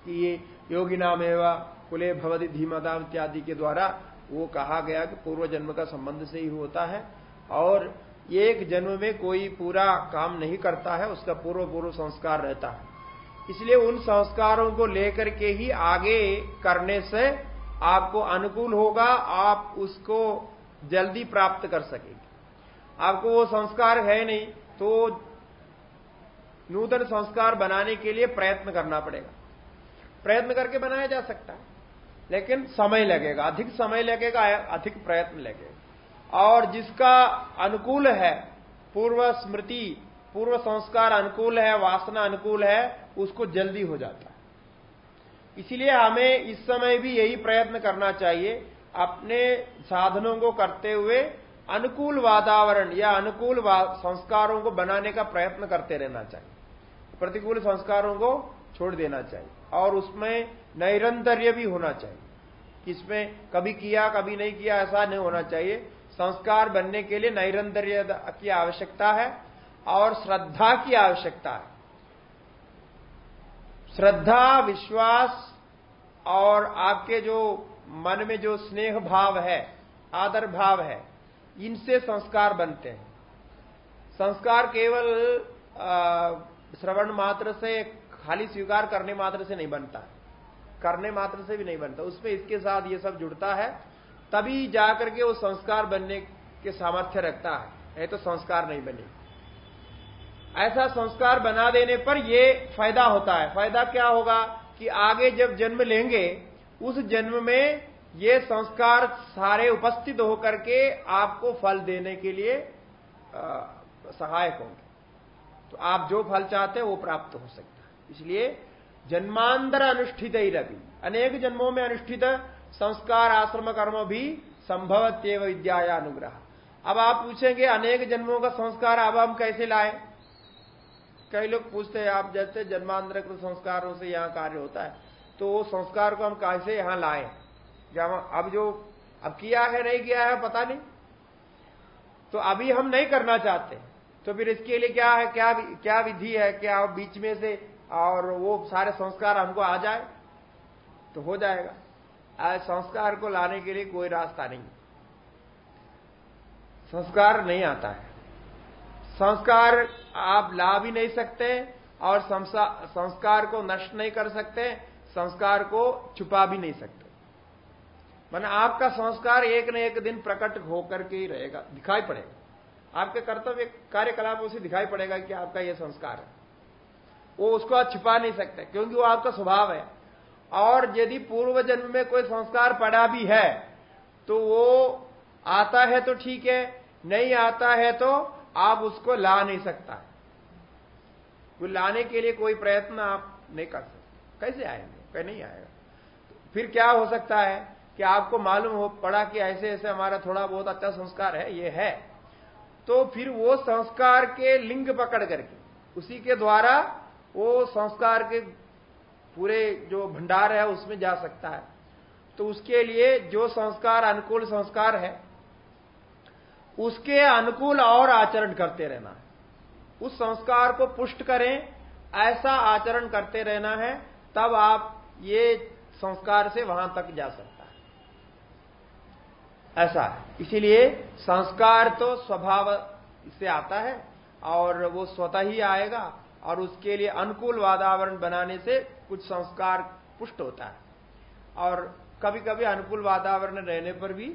कि ये योगी नाम एवं कुले भवती धीमदाम इत्यादि के द्वारा वो कहा गया कि पूर्व जन्म का संबंध से ही होता है और एक जन्म में कोई पूरा काम नहीं करता है, उसका पूर्व पूर्व संस्कार रहता है। इसलिए उन संस्कारों को लेकर के ही आगे करने से आपको अनुकूल होगा, आप उसको जल्दी प्राप्त कर सकेंगे। आपको वो संस्कार है नहीं तो नूतन संस्कार बनाने के लिए प्रयत्न करना पड़ेगा। प्रयत्न करके बनाया जा सकता है, लेकिन समय लगेगा, अधिक समय लगेगा, अधिक प्रयत्न लगेगा। और जिसका अनुकूल है, पूर्व स्मृति पूर्व संस्कार अनुकूल है, वासना अनुकूल है, उसको जल्दी हो जाता है। इसीलिए हमें इस समय भी यही प्रयत्न करना चाहिए, अपने साधनों को करते हुए अनुकूल वातावरण या अनुकूल संस्कारों को बनाने का प्रयत्न करते रहना चाहिए। प्रतिकूल संस्कारों को छोड़ देना चाहिए और उसमें नैरंतर्य भी होना चाहिए। इसमें कभी किया, कभी नहीं किया, ऐसा नहीं होना चाहिए। संस्कार बनने के लिए नैरंतर्य की आवश्यकता है। और श्रद्धा की आवश्यकता है। श्रद्धा, विश्वास और आपके जो मन में जो स्नेह भाव है, आदर भाव है, इनसे संस्कार बनते हैं। संस्कार केवल श्रवण मात्र से खाली स्वीकार करने मात्र से नहीं बनता। करने मात्र से भी नहीं बनता। उसमें इसके साथ ये सब जुड़ता है। तभी जाकर के वो संस्कार बनने के सामर्थ्य रखता है। नहीं तो संस्कार नहीं बने ऐसा संस्कार बना देने पर ये फ़ायदा होता है। फ़ायदा क्या होगा कि आगे जब जन्म लेंगे, उस जन्म में ये संस्कार सारे उपस्थित होकर के आपको फल देने के लिए सहायक होंगे। तो आप जो फल चाहते हैं वो प्राप्त हो सकता है। इसलिए जन्मांतर अनुष्ठित ही रवि। अनेक जन्मों में अनुष्ठित संस्कार, आश्रम, कर्म भी संभवत्यव विद्या अनुग्रह अब आप पूछेंगे, अनेक जन्मों का संस्कार अब हम कैसे लाए? कई लोग पूछते हैं, आप जैसे जन्मांतर संस्कारों से यहाँ कार्य होता है तो वो संस्कार को हम कैसे यहाँ लाए? जहाँ अब जो अब किया है, नहीं किया है, पता नहीं। तो अभी हम नहीं करना चाहते। तो फिर इसके लिए क्या है, क्या क्या विधि है, क्या बीच में से और वो सारे संस्कार हमको आ जाए तो हो जाएगा। आज संस्कार को लाने के लिए कोई रास्ता नहीं। संस्कार नहीं आता है। संस्कार आप ला भी नहीं सकते और संस्कार को नष्ट नहीं कर सकते, संस्कार को छुपा भी नहीं सकते। मैंने आपका संस्कार एक न एक दिन प्रकट होकर के ही रहेगा, दिखाई पड़ेगा। आपके कर्तव्य कार्यकलापों से दिखाई पड़ेगा कि आपका यह संस्कार है। वो उसको आप छिपा नहीं सकते, क्योंकि वो आपका स्वभाव है। और यदि पूर्व जन्म में कोई संस्कार पड़ा भी है तो वो आता है तो ठीक है, नहीं आता है तो आप उसको ला नहीं सकता। वो लाने के लिए कोई प्रयत्न आप नहीं कर सकते। कैसे आएँगे? कहीं नहीं आएगा। तो फिर क्या हो सकता है कि आपको मालूम हो पड़ा कि ऐसे ऐसे हमारा थोड़ा बहुत अच्छा संस्कार है, ये है। तो फिर वो संस्कार के लिंग पकड़ करके, उसी के द्वारा वो संस्कार के पूरे जो भंडार है उसमें जा सकता है। तो उसके लिए जो संस्कार, अनुकूल संस्कार है उसके अनुकूल और आचरण करते रहना है। उस संस्कार को पुष्ट करें, ऐसा आचरण करते रहना है, तब आप ये संस्कार से वहाँ तक जा सकता है। ऐसा इसीलिए संस्कार तो स्वभाव से आता है और वो स्वतः ही आएगा और उसके लिए अनुकूल वातावरण बनाने से कुछ संस्कार पुष्ट होता है। और कभी कभी अनुकूल वातावरण रहने पर भी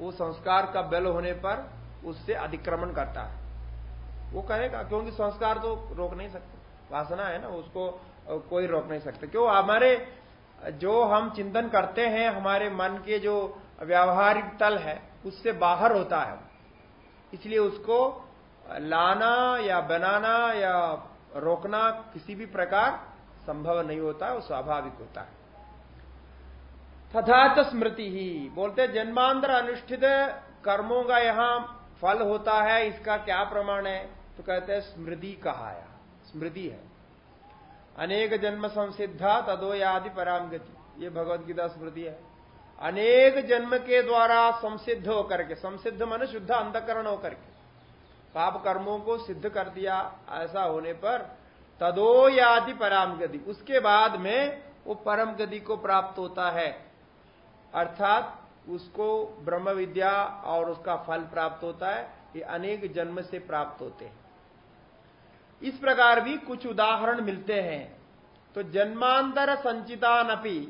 वो संस्कार का बल होने पर उससे अधिक्रमण करता है। वो कहेगा क्योंकि संस्कार तो रोक नहीं सकते। वासना है ना, उसको कोई रोक नहीं सकते। क्यों? हमारे, जो हम चिंतन करते हैं, हमारे मन के जो व्यावहारिक तल है, उससे बाहर होता है। इसलिए उसको लाना या बनाना या रोकना किसी भी प्रकार संभव नहीं होता, वो स्वाभाविक होता है। तथा तो स्मृति ही, बोलते जन्मांतर अनुष्ठित कर्मों का यहाँ फल होता है, इसका क्या प्रमाण है? तो कहते हैं, स्मृति कहा स्मृति है। अनेक जन्म संसिद्धा तदो यादि पराम गति ये भगवदगीता स्मृति है। अनेक जन्म के द्वारा संसिद्ध होकर के, संसिद्ध मन शुद्ध अंधकरण होकर के, पाप कर्मों को सिद्ध कर दिया ऐसा होने पर तदो यादि पराम गति उसके बाद में वो परम गति को प्राप्त होता है। अर्थात उसको ब्रह्म विद्या और उसका फल प्राप्त होता है, ये अनेक जन्म से प्राप्त होते हैं। इस प्रकार भी कुछ उदाहरण मिलते हैं। तो जन्मांतर संचितान अपनी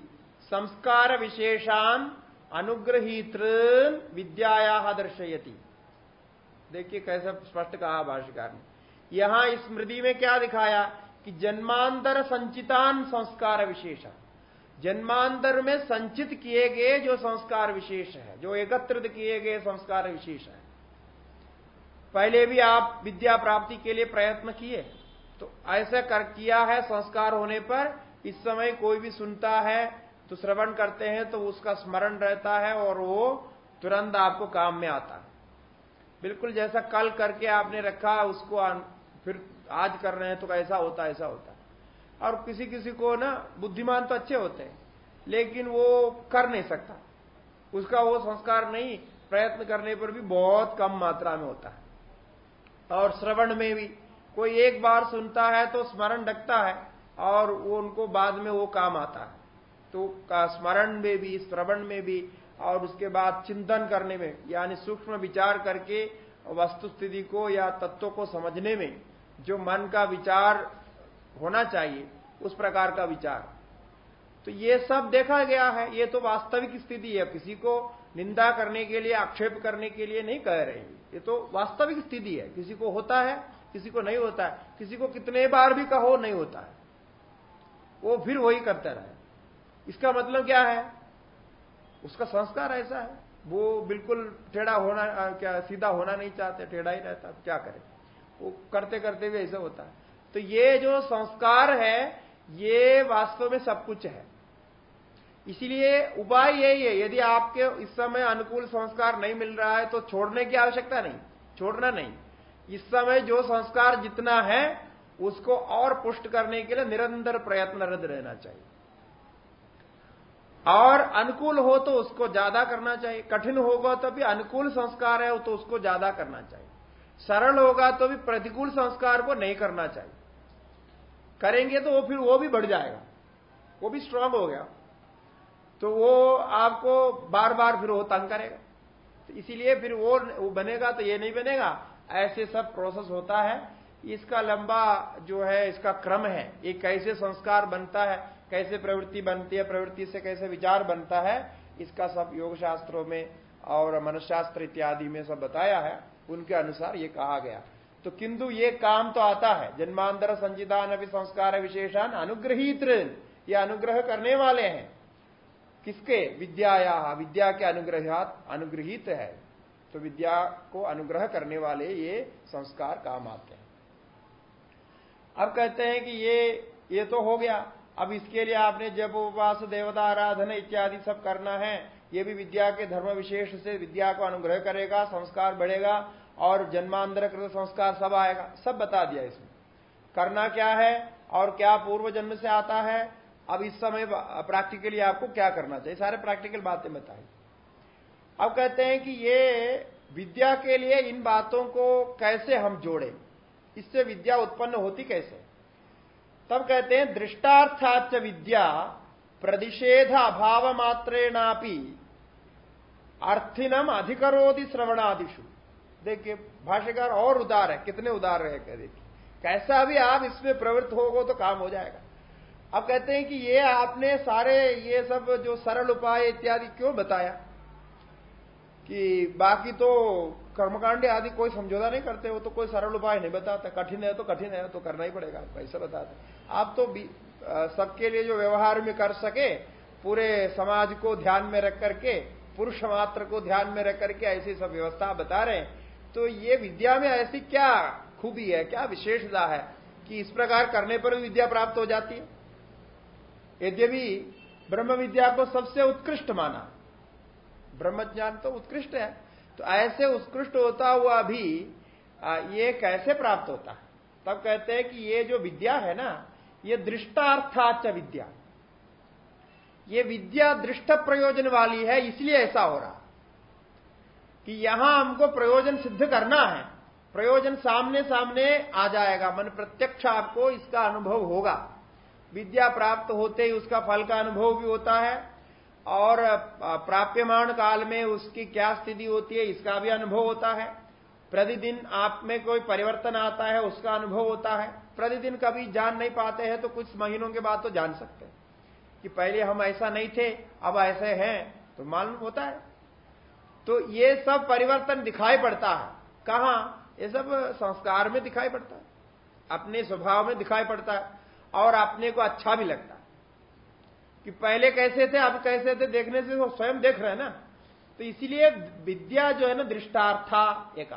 संस्कार विशेषान अनुग्रहित विद्याया दर्शयती। देखिए कैसे स्पष्ट कहा भाष्यकार ने। यहाँ स्मृति में क्या दिखाया कि जन्मांतर संचितान संस्कार विशेष जन्मांतर में संचित किए गए जो संस्कार विशेष है, जो एकत्रित किए गए संस्कार विशेष है। पहले भी आप विद्या प्राप्ति के लिए प्रयत्न किए तो ऐसा कर किया है संस्कार होने पर, इस समय कोई भी सुनता है तो श्रवण करते हैं तो उसका स्मरण रहता है और वो तुरंत आपको काम में आता है। बिल्कुल जैसा कल करके आपने रखा, उसको फिर आज कर रहे हैं तो ऐसा होता ऐसा होता। और किसी किसी को ना बुद्धिमान तो अच्छे होते हैं, लेकिन वो कर नहीं सकता। उसका वो संस्कार नहीं, प्रयत्न करने पर भी बहुत कम मात्रा में होता है। और श्रवण में भी, कोई एक बार सुनता है तो स्मरण रखता है, और वो उनको बाद में वो काम आता है। तो स्मरण में भी, श्रवण में भी, और उसके बाद चिंतन करने में, यानी सूक्ष्म विचार करके वस्तु स्थिति को या तत्व को समझने में, जो मन का विचार होना चाहिए, उस प्रकार का विचार। तो ये सब देखा गया है, ये तो वास्तविक स्थिति है, किसी को निंदा करने के लिए, आक्षेप करने के लिए नहीं कह रहे ये तो वास्तविक स्थिति है, किसी को होता है, किसी को नहीं होता है, किसी को कितने बार भी कहो नहीं होता है। वो फिर वही करता रहे। इसका मतलब क्या है? उसका संस्कार ऐसा है। वो बिल्कुल टेढ़ा होना, क्या, सीधा होना नहीं चाहते, टेढ़ा ही रहता, क्या करे? वो करते करते भी ऐसा होता है। तो ये जो संस्कार है, ये वास्तव में सब कुछ है। इसीलिए उपाय यही है, यदि आपके इस समय अनुकूल संस्कार नहीं मिल रहा है तो छोड़ने की आवश्यकता नहीं, छोड़ना नहीं। इस समय जो संस्कार जितना है, उसको और पुष्ट करने के लिए निरंतर प्रयत्नरत रहना चाहिए। और अनुकूल हो तो उसको ज़्यादा करना चाहिए, कठिन होगा तो भी अनुकूल संस्कार है तो उसको ज़्यादा करना चाहिए। सरल होगा तो भी प्रतिकूल संस्कार को नहीं करना चाहिए। करेंगे तो वो फिर वो भी बढ़ जाएगा। वो भी स्ट्रांग हो गया। तो वो आपको बार बार फिर वो तंग करेगा। तो इसीलिए फिर वो, वो बनेगा तो ये नहीं बनेगा। ऐसे सब प्रोसेस होता है। इसका लंबा जो है इसका क्रम है। ये कैसे संस्कार बनता है कैसे प्रवृत्ति बनती है प्रवृत्ति से कैसे विचार बनता है इसका सब योग शास्त्रों में और मनुष्यास्त्र इत्यादि में सब बताया है। उनके अनुसार ये कहा गया। तो किंतु ये काम तो आता है। जन्मांतर संचिदान अभी संस्कार विशेषान अनुग्रहित ये अनुग्रह करने वाले हैं। किसके? विद्याया। विद्या के अनुग्रहात अनुग्रहित है। तो विद्या को अनुग्रह करने वाले ये संस्कार काम आते हैं। अब कहते हैं कि ये ये तो हो गया। अब इसके लिए आपने जब उपवास, देवता, आराधना इत्यादि सब करना है। ये भी विद्या के धर्म विशेष से विद्या को अनुग्रह करेगा, संस्कार बढ़ेगा। और जन्मांतर कृत संस्कार सब आएगा। सब बता दिया इसमें। करना क्या है और क्या पूर्व जन्म से आता है, अब इस समय प्रैक्टिकली आपको क्या करना चाहिए? सारे प्रैक्टिकल बातें बताई अब कहते हैं कि ये विद्या के लिए इन बातों को कैसे हम जोड़े? इससे विद्या उत्पन्न होती कैसे? तब कहते हैं दृष्टार्थाच विद्या प्रतिषेध अभाव मात्रेणापि अर्थिनम अधिकरोधि श्रवणादिशु देखिए, भाष्यकार और उदार है, कितने उदार रहे देखिए। कैसा भी आप इसमें प्रवृत्त होगो तो काम हो जाएगा। अब कहते हैं कि ये आपने सारे, ये सब जो सरल उपाय इत्यादि क्यों बताया? कि बाकी तो कर्मकांड आदि कोई समझौता नहीं करते, वो तो कोई सरल उपाय नहीं बताता। कठिन है तो कठिन है तो करना ही पड़ेगा ऐसा बताते आप तो सबके लिए जो व्यवहार में कर सके, पूरे समाज को ध्यान में रख करके, पुरुष मात्र को ध्यान में रख करके ऐसी सब व्यवस्था बता रहे तो ये विद्या में ऐसी क्या खूबी है, क्या विशेषता है कि इस प्रकार करने पर भी विद्या प्राप्त हो जाती है? यद्यपि ब्रह्म विद्या को सबसे उत्कृष्ट माना, ब्रह्म ज्ञान तो उत्कृष्ट है तो ऐसे उत्कृष्ट होता हुआ भी ये कैसे प्राप्त होता? है तब कहते हैं कि ये जो विद्या है ना, ये दृष्टार्थाच विद्या। ये विद्या दृष्ट प्रयोजन वाली है, इसलिए ऐसा हो रहा। कि यहाँ हमको प्रयोजन सिद्ध करना है। प्रयोजन सामने सामने आ जाएगा। मन प्रत्यक्ष आपको इसका अनुभव होगा। विद्या प्राप्त होते ही उसका फल का अनुभव भी होता है और प्राप्यमान काल में उसकी क्या स्थिति होती है, इसका भी अनुभव होता है। प्रतिदिन आप में कोई परिवर्तन आता है, उसका अनुभव होता है। प्रतिदिन कभी जान नहीं पाते हैं तो कुछ महीनों के बाद तो जान सकते हैं कि पहले हम ऐसा नहीं थे, अब ऐसे हैं तो मालूम होता है। तो ये सब परिवर्तन दिखाई पड़ता है। कहा? ये सब संस्कार में दिखाई पड़ता है। अपने स्वभाव में दिखाई पड़ता है और अपने को अच्छा भी लगता है। कि पहले कैसे थे, अब कैसे थे, देखने से वो स्वयं देख रहे हैं ना। तो इसीलिए विद्या जो है ना, दृष्टार्था एक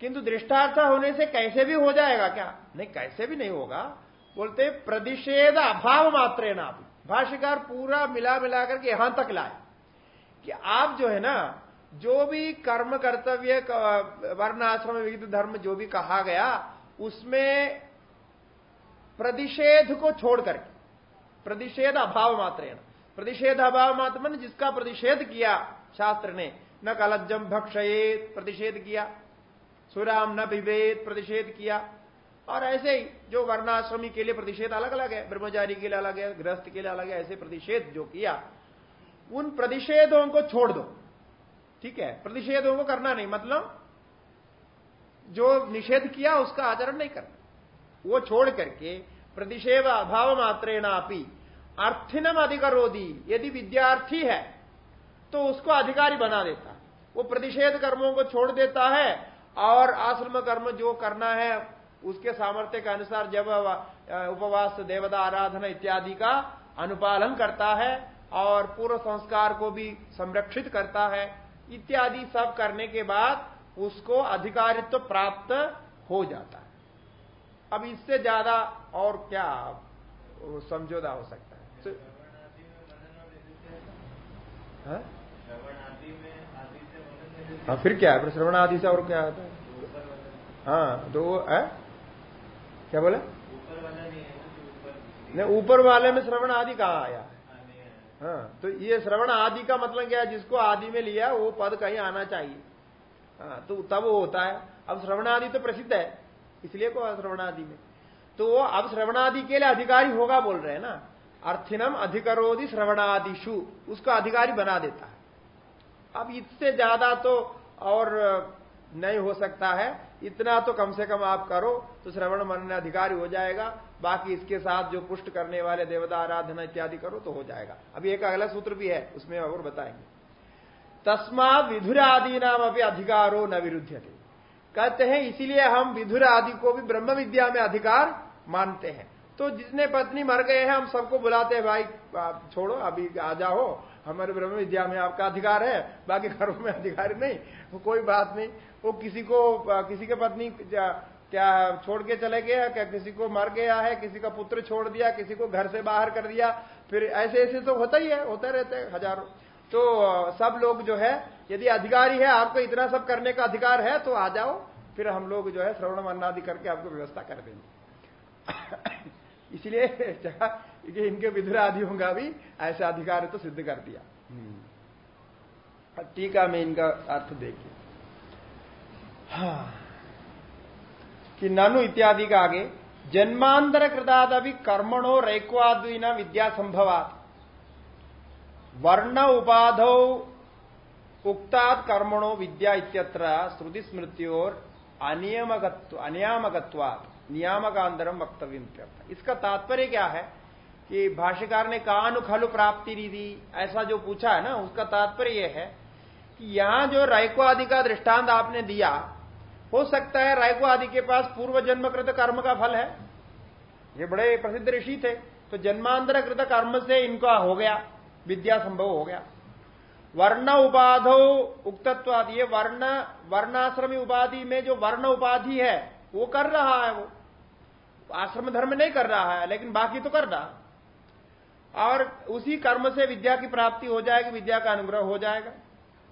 किंतु दृष्टार्थ होने से कैसे भी हो जाएगा क्या? नहीं, कैसे भी नहीं होगा। बोलते प्रतिषेध अभाव मात्रे ना भाष्यकार पूरा मिला मिला करके यहाँ तक लाए। कि आप जो है ना, जो भी कर्म कर्तव्य वर्ण आश्रम विविध धर्म जो भी कहा गया, उसमें प्रतिषेध को छोड़ करके, प्रतिषेध अभाव मात्र है प्रतिषेध अभाव मात्र मन जिसका प्रतिषेध किया शास्त्र ने, न कलज्जम भक्षयेत प्रतिषेध किया, सुराम न विवेद प्रतिषेध किया। और ऐसे ही, जो वर्णाश्रमी के लिए प्रतिषेध अलग अलग है, ब्रह्मचारी के लिए अलग है, गृहस्थ के लिए अलग है, ऐसे प्रतिषेध जो किया उन प्रतिषेधों को छोड़ दो। ठीक है? प्रतिषेधों को करना नहीं मतलब जो निषेध किया उसका आचरण नहीं करना। वो छोड़ करके प्रतिषेध अभाव मात्रेणापी अर्थिनम अधिकरोधी यदि विद्यार्थी है तो उसको अधिकारी बना देता। वो प्रतिषेध कर्मों को छोड़ देता है और आश्रम कर्म जो करना है, उसके सामर्थ्य के अनुसार जब उपवास, देवता आराधना इत्यादि का अनुपालन करता है और पूर्व संस्कार को भी संरक्षित करता है। इत्यादि सब करने के बाद उसको अधिकारित्व तो प्राप्त हो जाता है। अब इससे ज़्यादा और क्या समझौता हो सकता है? हाँ? हाँ फिर क्या है? श्रवण आदि से और क्या होता है? हाँ तो वो है? क्या बोले? नहीं ऊपर वाले में श्रवण आदि कहाँ आया? हाँ तो ये श्रवण आदि का मतलब क्या है? जिसको आदि में लिया, वो पद कहीं आना चाहिए। हाँ तो तब वो होता है। अब श्रवण आदि तो प्रसिद्ध है, इसलिए को श्रवणादि में। तो वो अब श्रवणादि के लिए अधिकारी होगा बोल रहे हैं ना। अर्थिनम अधिकरोधि श्रवणादिशु उसको अधिकारी बना देता है। अब इससे ज़्यादा तो और नहीं हो सकता है। इतना तो कम से कम आप करो तो श्रवण मन अधिकारी हो जाएगा। बाकी इसके साथ जो पुष्ट करने वाले देवता, आराधना इत्यादि करो तो हो जाएगा। अभी एक अगला सूत्र भी है, उसमें और बताएँगे। तस्मा विधुर आदि नाम अभी अधिकारो न विरुद्ध कहते हैं, इसीलिए हम विधुर आदि को भी ब्रह्म विद्या में अधिकार मानते हैं। तो जितने पत्नी मर गए हैं, हम सबको बुलाते हैं, भाई छोड़ो, अभी आ जाओ। हमारे ब्रह्म विद्या में आपका अधिकार है, बाकी घरों में अधिकार नहीं कोई बात नहीं। वो किसी को, किसी के पत्नी क्या छोड़ के चले गया? क्या किसी को मर गया है? किसी का पुत्र छोड़ दिया? किसी को घर से बाहर कर दिया? फिर ऐसे ऐसे तो होता ही है होते रहते हैं हज़ारों। तो सब लोग जो है यदि अधिकारी है आपको इतना सब करने का अधिकार है तो आ जाओ। फिर हम लोग जो है श्रवण मन्नादि करके आपको व्यवस्था कर देंगे। इसलिए इनके विधुर आदियों का भी ऐसा अधिकार तो सिद्ध कर दिया। टीका में इनका अर्थ देखिए। हाँ। कि ननु इत्यादि का आगे, जन्मांतर कृताद अभी कर्मणो रैक्वाद्वीना विद्या संभवा वर्ण उपाधौ उक्तात् कर्मणो विद्या इत्यत्र श्रुति स्मृतियोर अनियमकत्व अनियामकत्वात् नियामकांतरम वक्तव्य इसका तात्पर्य क्या है कि भाष्यकार ने कानु खलु प्राप्ति रिधि ऐसा जो पूछा है ना, उसका तात्पर्य यह है कि यहाँ जो रायको आदि का दृष्टांत आपने दिया हो सकता है रायको आदि के पास पूर्व जन्मकृत कर्म का फल है। ये बड़े प्रसिद्ध ऋषि थे तो जन्मांतर कृत कर्म से इनका हो गया, विद्या संभव हो गया। वर्ण उपाधो उक्तत्वाद ये वर्ण, वर्णाश्रमी उपाधि में जो वर्ण उपाधि है, वो कर रहा है वो। आश्रम धर्म नहीं कर रहा है, लेकिन बाकी तो कर रहा और उसी कर्म से विद्या की प्राप्ति हो जाएगी, विद्या का अनुग्रह हो जाएगा।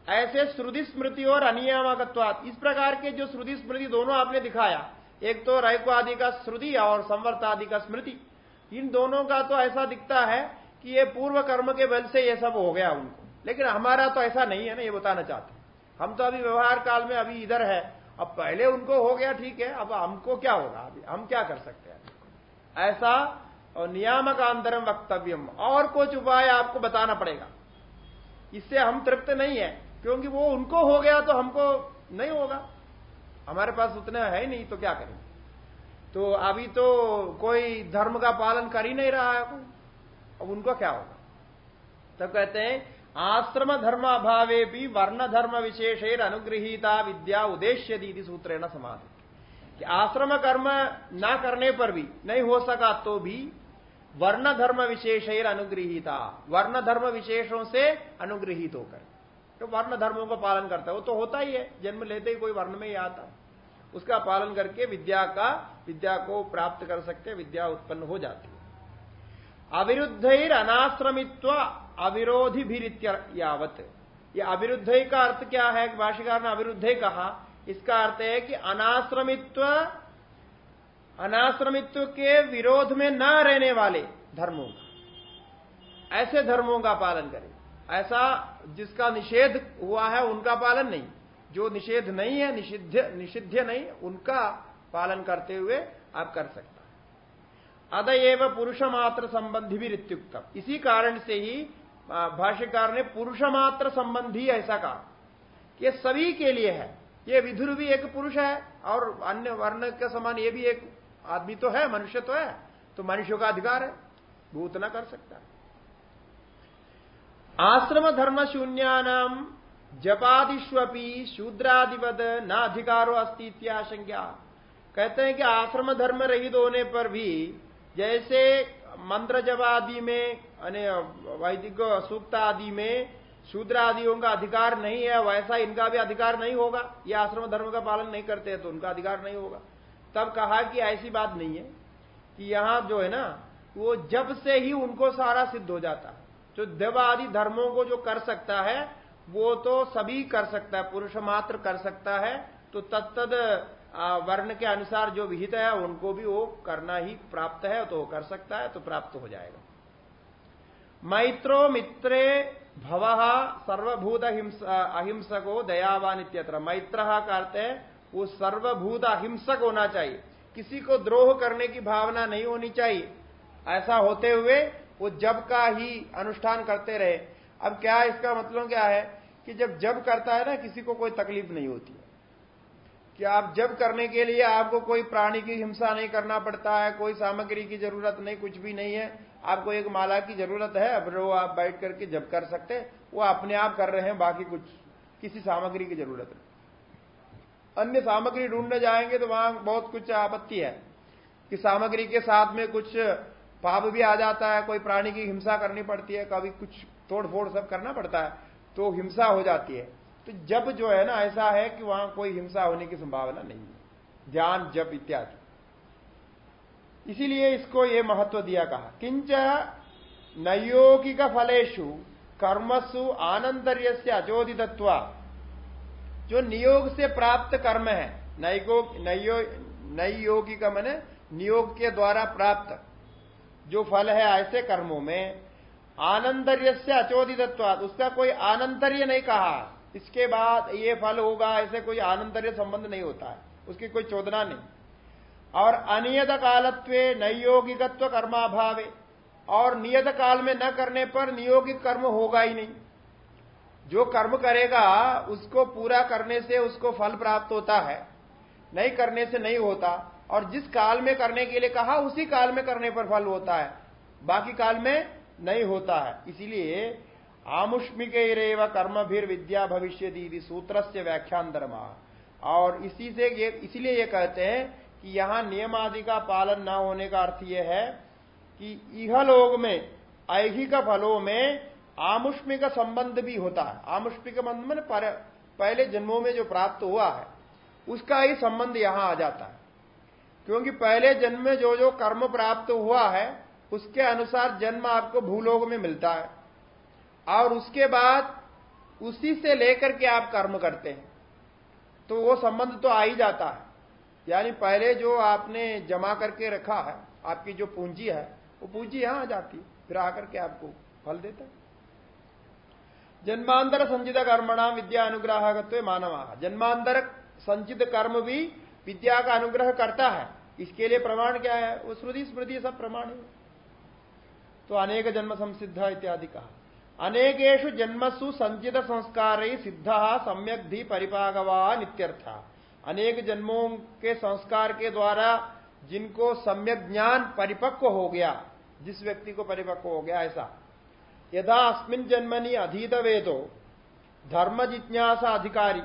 ऐसे श्रुति स्मृति और अनियामकत्वात। इस प्रकार के जो श्रुति स्मृति दोनों आपने दिखाया, एक तो रैको आदि का श्रुति और संवर्त आदि का स्मृति, इन दोनों का तो ऐसा दिखता है कि ये पूर्व कर्म के बल से ये सब हो गया उनको। लेकिन हमारा तो ऐसा नहीं है ना, ये बताना चाहते हम तो अभी व्यवहार काल में अभी इधर है, अब पहले उनको हो गया ठीक है, अब हमको क्या होगा अभी? हम क्या कर सकते हैं? ऐसा और नियामक अंतरम वक्तव्यम और कुछ उपाय आपको बताना पड़ेगा। इससे हम तृप्त नहीं है। क्योंकि वो उनको हो गया तो हमको नहीं होगा। हमारे पास उतना है नहीं तो क्या करेंगे तो अभी तो कोई धर्म का पालन कर ही नहीं रहा है अब उनको क्या होगा? तब कहते हैं आश्रम धर्म अभावे भी वर्ण धर्म विशेष अनुग्रहीता विद्या उद्देश्य दीदी सूत्र न समाधि। कि आश्रम कर्म ना करने पर भी नहीं हो सका तो भी वर्ण धर्म विशेष अनुग्रहीता वर्ण धर्म विशेषों से अनुग्रहित होकर। तो वर्ण धर्मों का पालन करता है। वो तो होता ही है। जन्म लेते ही कोई वर्ण में ही आता उसका पालन करके विद्या का, विद्या को प्राप्त कर सकते विद्या उत्पन्न हो जाती है। अविरुद्ध अनाश्रमित्व अविरोधी भी यावत। ये अविरुद्ध का अर्थ क्या है? भाषिकार ने अविरुद्ध कहा। इसका अर्थ है कि अनाश्रमित्व अनाश्रमित्व के विरोध में न रहने वाले धर्मों का। ऐसे धर्मों का पालन करें। ऐसा जिसका निषेध हुआ है, उनका पालन नहीं। जो निषेध नहीं है, निषिद्ध निषिद्ध नहीं, उनका पालन करते हुए आप कर सकते अदएव पुरुष मात्र संबंधी भी रित्युक्तम इसी कारण से ही भाष्यकार ने पुरुष मात्र संबंधी ऐसा कहा कि सभी के लिए है। ये विधुर भी एक पुरुष है, और अन्य वर्ण के समान ये भी एक आदमी तो है, मनुष्य तो है तो मनुष्य का अधिकार है वो उतना कर सकता। है आश्रम धर्म शून्यानाम जपादिष्वपी शूद्रादिवद न अधिकारो अस्तित्याशंका कहते हैं कि आश्रम धर्म रहित होने पर भी जैसे मंत्र जप आदि में वैदिक सूक्त आदि में शूद्र आदियों का अधिकार नहीं है, वैसा इनका भी अधिकार नहीं होगा। ये आश्रम धर्म का पालन नहीं करते तो उनका अधिकार नहीं होगा। तब कहा कि ऐसी बात नहीं है कि यहाँ जो है ना, वो जब से ही उनको सारा सिद्ध हो जाता। जो देव आदि धर्मों को जो कर सकता है, वो तो सभी कर सकता है, पुरुष मात्र कर सकता है तो तत्द वर्ण के अनुसार जो विहित है, उनको भी वो करना ही प्राप्त है तो वो कर सकता है तो प्राप्त हो जाएगा। मैत्रो मित्रे भव सर्वभूत अहिंसको दयावान इत्यत्र। मैत्र का अर्थ है, वो सर्वभूत अहिंसक होना चाहिए। किसी को द्रोह करने की भावना नहीं होनी चाहिए। ऐसा होते हुए वो जब का ही अनुष्ठान करते रहे। अब क्या इसका मतलब क्या है कि जब जब करता है ना, किसी को कोई तकलीफ़ नहीं होती कि आप जब करने के लिए आपको कोई प्राणी की हिंसा नहीं करना पड़ता है, कोई सामग्री की ज़रूरत नहीं, कुछ भी नहीं है। आपको एक माला की ज़रूरत है, अब वो आप बैठ करके जब कर सकते वो अपने आप कर रहे हैं, बाकी कुछ, किसी सामग्री की ज़रूरत नहीं। अन्य सामग्री ढूँढने जाएँगे तो वहाँ बहुत कुछ आपत्ति है कि सामग्री के साथ में कुछ पाप भी आ जाता है, कोई प्राणी की हिंसा करनी पड़ती है, कभी कुछ तोड़ फोड़ सब करना पड़ता है तो हिंसा हो जाती है। तो जब जो है ना, ऐसा है कि वहाँ कोई हिंसा होने की संभावना नहीं है। ध्यान जब इत्यादि। इसीलिए इसको ये महत्व दिया कहा। किंच नयोगिक फलेशु कर्मसु आनंदर्य से अचोदितत्व। जो नियोग से प्राप्त कर्म है, नैगो नयो नैयोगिक मैंने नियोग के द्वारा प्राप्त। जो फल है ऐसे कर्मों में आनंदर्य से अचोदितत्व उसका कोई आनंदर्य नहीं कहा। इसके बाद ये फल होगा, ऐसे कोई आनंदर्य संबंध नहीं होता है। उसकी कोई चोदना नहीं। और अनियत कालत्व नैयोगिकत्व कर्माभावे। और नियत काल में न करने पर नियोगिक कर्म होगा ही नहीं। जो कर्म करेगा, उसको पूरा करने से उसको फल प्राप्त होता है। नहीं करने से नहीं होता। और जिस काल में करने के लिए कहा, उसी काल में करने पर फल होता है। बाकी काल में नहीं होता है। इसीलिए आमुष्मिक कर्म भीर विद्या भविष्य दीदी सूत्र से व्याख्यान धर्मा और इसी से ये, इसीलिए ये कहते हैं कि यहाँ नियम आदि का पालन न होने का अर्थ यह है कि इह लोग में, ऐहिक फलों में आमुष्मिक संबंध भी होता है। आमुष्मिक संबंध में पहले जन्मों में जो प्राप्त हुआ है, उसका ही संबंध यहाँ आ जाता है। क्योंकि पहले जन्म में जो जो कर्म प्राप्त हुआ है, उसके अनुसार जन्म आपको भूलोक में मिलता है। और उसके बाद उसी से लेकर के आप कर्म करते हैं। तो वो संबंध तो आ ही जाता है। यानी पहले जो आपने जमा करके रखा है, आपकी जो पूंजी है, वो पूंजी यहाँ आ जाती है, फिर आकर के आपको फल देता है। जन्मांतर संचित कर्मणा विद्या अनुग्रह मानव। जन्मांतर संचित कर्म भी विद्या का अनुग्रह करता है। इसके लिए प्रमाण क्या है? वो श्रुति स्मृति सब प्रमाण है। तो अनेक जन्म संसिद्ध इत्यादि कहा। अनेकेशु जन्मसु संचित संस्कार सिद्ध सम्यक धी परिपागवा नित्यर्थ। अनेक जन्मों के संस्कार के द्वारा जिनको सम्यक ज्ञान परिपक्व हो गया, जिस व्यक्ति को परिपक्व हो गया ऐसा। यदा अस्मिन जन्मनि अधीत वेदो धर्म जिज्ञासा अधिकारी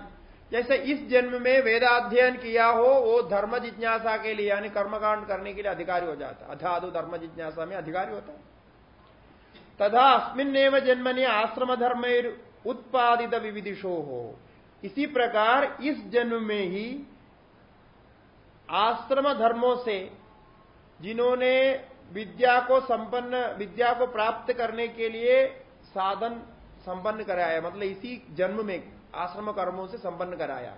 जैसे इस जन्म में वेदाध्ययन किया हो, वो धर्म जिज्ञासा के लिए, यानी कर्मकांड करने के लिए अधिकारी हो जाता है। अथादु धर्म जिज्ञासा में अधिकारी होता है। तथा अस्मिन जन्मनि आश्रम धर्म उत्पादित विविधिशो हो। इसी प्रकार इस जन्म में ही आश्रम धर्मों से, जिन्होंने विद्या को संपन्न, विद्या को प्राप्त करने के लिए साधन संपन्न कराया मतलब इसी जन्म में आश्रम कर्मों से संपन्न कराया।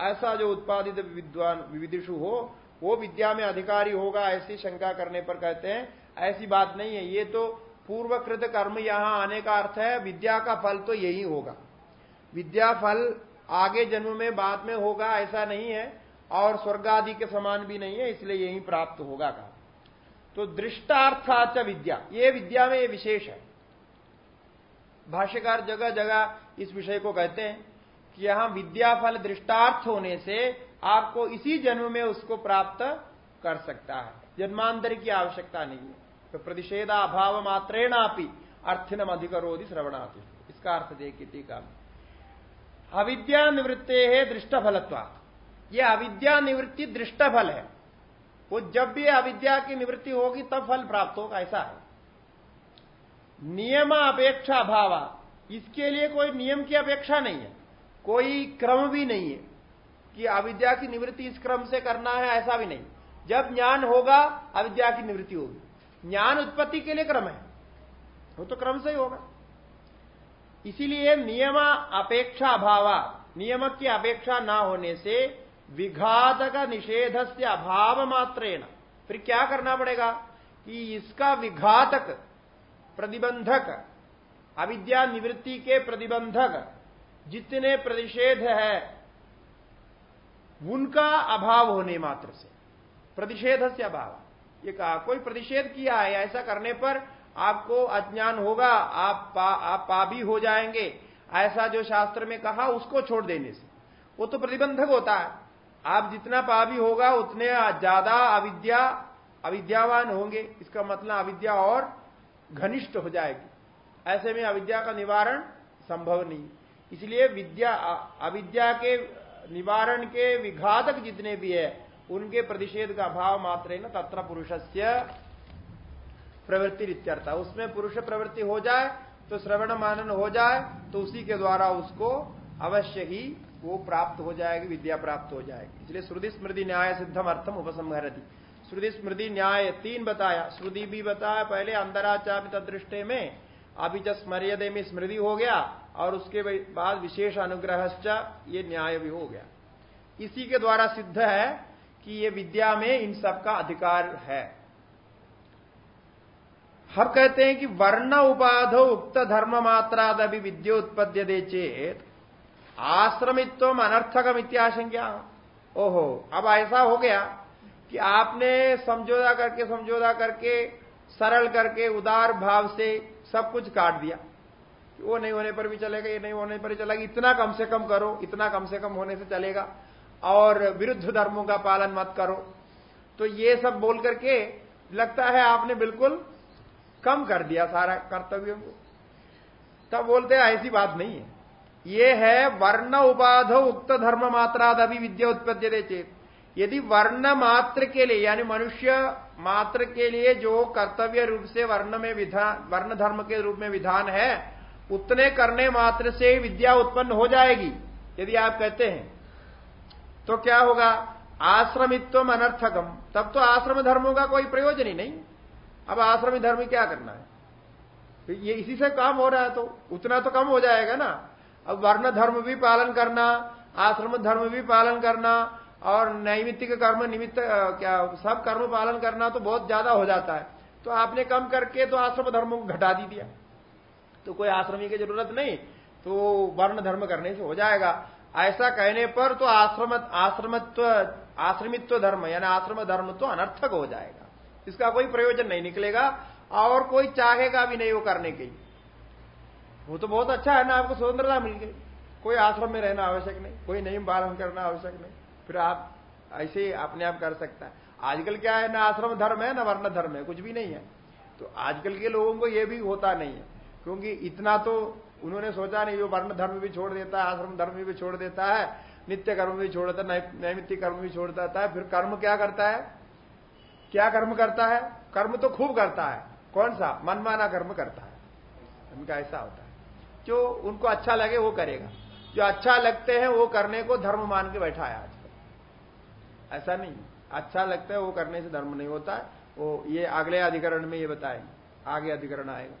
ऐसा जो उत्पादित विद्वान विविधिशु हो, वो विद्या में अधिकारी होगा, ऐसी शंका करने पर कहते हैं, ऐसी बात नहीं है। ये तो पूर्वकृत कर्म यहाँ आने का अर्थ है, विद्या का फल तो यही होगा। विद्या फल आगे जन्म में, बाद में होगा, ऐसा नहीं है, और स्वर्ग आदि के समान भी नहीं है, इसलिए यही प्राप्त होगा कहा। तो दृष्टार्थाच विद्या, ये विद्या में ये विशेष है। भाष्यकार जगह जगह इस विषय को कहते हैं कि यहाँ विद्या फल दृष्टार्थ होने से आपको इसी जन्म में उसको प्राप्त कर सकता है। जन्मांतर की आवश्यकता नहीं है। तो प्रतिषेधा अभाव मात्रेणापि अर्थिनम अधिकरोधि श्रवणाति। इसका अर्थ देखिए टीका अविद्या निवृत्ते है दृष्ट फलत्वा यह अविद्या निवृत्ति दृष्ट फल है। वो जब भी अविद्या की निवृत्ति होगी तब फल प्राप्त होगा, ऐसा है। नियम अपेक्षा भाव। इसके लिए कोई नियम की अपेक्षा नहीं है। कोई क्रम भी नहीं है कि अविद्या की निवृत्ति इस क्रम से करना है, ऐसा भी नहीं। जब ज्ञान होगा, अविद्या की निवृत्ति होगी। ज्ञान उत्पत्ति के लिए क्रम है। वो तो क्रम से ही होगा। इसीलिए नियम अपेक्षा अभाव नियम की अपेक्षा ना होने से विघातक निषेध से अभाव मात्रेण फिर क्या करना पड़ेगा? कि इसका विघातक प्रतिबंधक अविद्या निवृत्ति के प्रतिबंधक जितने प्रतिषेध है उनका अभाव होने मात्र से प्रतिषेध से अभाव। ये कहा कोई प्रतिषेध किया है ऐसा करने पर आपको अज्ञान होगा आप पा, आप पा भी हो जाएँगे। ऐसा जो शास्त्र में कहा उसको छोड़ देने से। वो तो प्रतिबंधक होता है। आप जितना पापी होगा उतने ज़्यादा अविद्या अविद्यावान होंगे। इसका मतलब अविद्या और घनिष्ठ हो जाएगी। ऐसे में अविद्या का निवारण संभव नहीं। इसलिए विद्या, अविद्या के निवारण के विघातक जितने भी है, उनके प्रतिषेध का भाव मात्र न, तत्र पुरुष प्रवृत्ति इत्यर्थ उसमें पुरुष प्रवृत्ति हो जाए तो श्रवण मानन हो जाए तो उसी के द्वारा उसको अवश्य ही वो प्राप्त हो जाएगी, विद्या प्राप्त हो जाएगी। इसलिए श्रुति स्मृति न्याय सिद्धम अर्थम उपसंहरती। श्रुति स्मृति न्याय तीन बताया। श्रुति भी बताया पहले अंदराचापित तदृष्टे में। अभी जब स्मर्यदे में स्मृति हो गया और उसके बाद विशेष अनुग्रह ये न्याय भी हो गया। इसी के द्वारा सिद्ध है कि ये विद्या में इन सब का अधिकार है। हम कहते हैं कि वर्ण उपाधो उक्त धर्म मात्रादि विद्या उत्पद्य दे चेत आश्रमित्व अनर्थकम इत्याशंका ओहो, अब ऐसा हो गया। कि आपने समझौता करके समझौता करके, सरल करके, उदार भाव से सब कुछ काट दिया। वो नहीं होने पर भी चलेगा, ये नहीं होने पर भी चलेगा। इतना कम से कम करो, इतना कम से कम होने से चलेगा। और विरुद्ध धर्मों का पालन मत करो। तो ये सब बोल करके लगता है आपने बिल्कुल कम कर दिया सारा कर्तव्यों को। तब बोलते हैं, ऐसी बात नहीं है। ये है वर्ण उपाध उक्त धर्म मात्राद अभी विद्या उत्पद्य चेत। यदि वर्ण मात्र के लिए, यानी मनुष्य मात्र के लिए जो कर्तव्य रूप से वर्ण में विधान वर्ण धर्म के रूप में विधान है, उतने करने मात्र से विद्या उत्पन्न हो जाएगी, यदि आप कहते हैं। तो क्या होगा? आश्रमित्व अनर्थकम। तब तो आश्रम धर्मों का कोई प्रयोजन ही नहीं। अब आश्रम धर्म क्या करना है? ये इसी से काम हो रहा है तो उतना तो कम हो जाएगा ना। अब वर्ण धर्म भी पालन करना, आश्रम धर्म भी पालन करना और नैमित्तिक कर्म, निमित्त क्या, सब कर्म पालन करना तो बहुत ज़्यादा हो जाता है। तो आपने कम करके तो आश्रम धर्म को घटा दी दिया। तो कोई आश्रमी की ज़रूरत नहीं तो वर्ण धर्म करने से हो जाएगा। ऐसा कहने पर तो आश्रम आश्रमत्व, आश्रमित्व धर्म, यानी आश्रम धर्म तो अनर्थक हो जाएगा। इसका कोई प्रयोजन नहीं निकलेगा, और कोई चाहेगा भी नहीं वो करने के लिए। वो तो बहुत अच्छा है ना, आपको स्वतंत्रता मिल गई। कोई आश्रम में रहना आवश्यक नहीं, कोई नियम पालन करना आवश्यक नहीं। फिर आप ऐसे ही अपने आप कर सकता है। आजकल क्या है, ना आश्रम धर्म है, ना वर्ण धर्म है, कुछ भी नहीं है। तो आजकल के लोगों को यह भी होता नहीं है, क्योंकि इतना तो उन्होंने सोचा नहीं, वो वर्ण धर्म भी छोड़ देता है, आश्रम धर्म भी छोड़ देता है, नित्य कर्म भी छोड़ देता है नैमित्य कर्म भी छोड़ देता है, फिर कर्म क्या करता है? क्या कर्म करता है? कर्म तो खूब करता है। कौन सा? मनमाना कर्म करता है। उनका ऐसा होता है। जो उनको अच्छा लगे, वो करेगा। जो अच्छा लगते हैं, वो करने को धर्म मान के बैठा है आजकल ऐसा नहीं। अच्छा लगता है, वो करने से धर्म नहीं होता। वो ये अगले अधिकरण में ये बताएँगे आगे अधिकरण आएगा।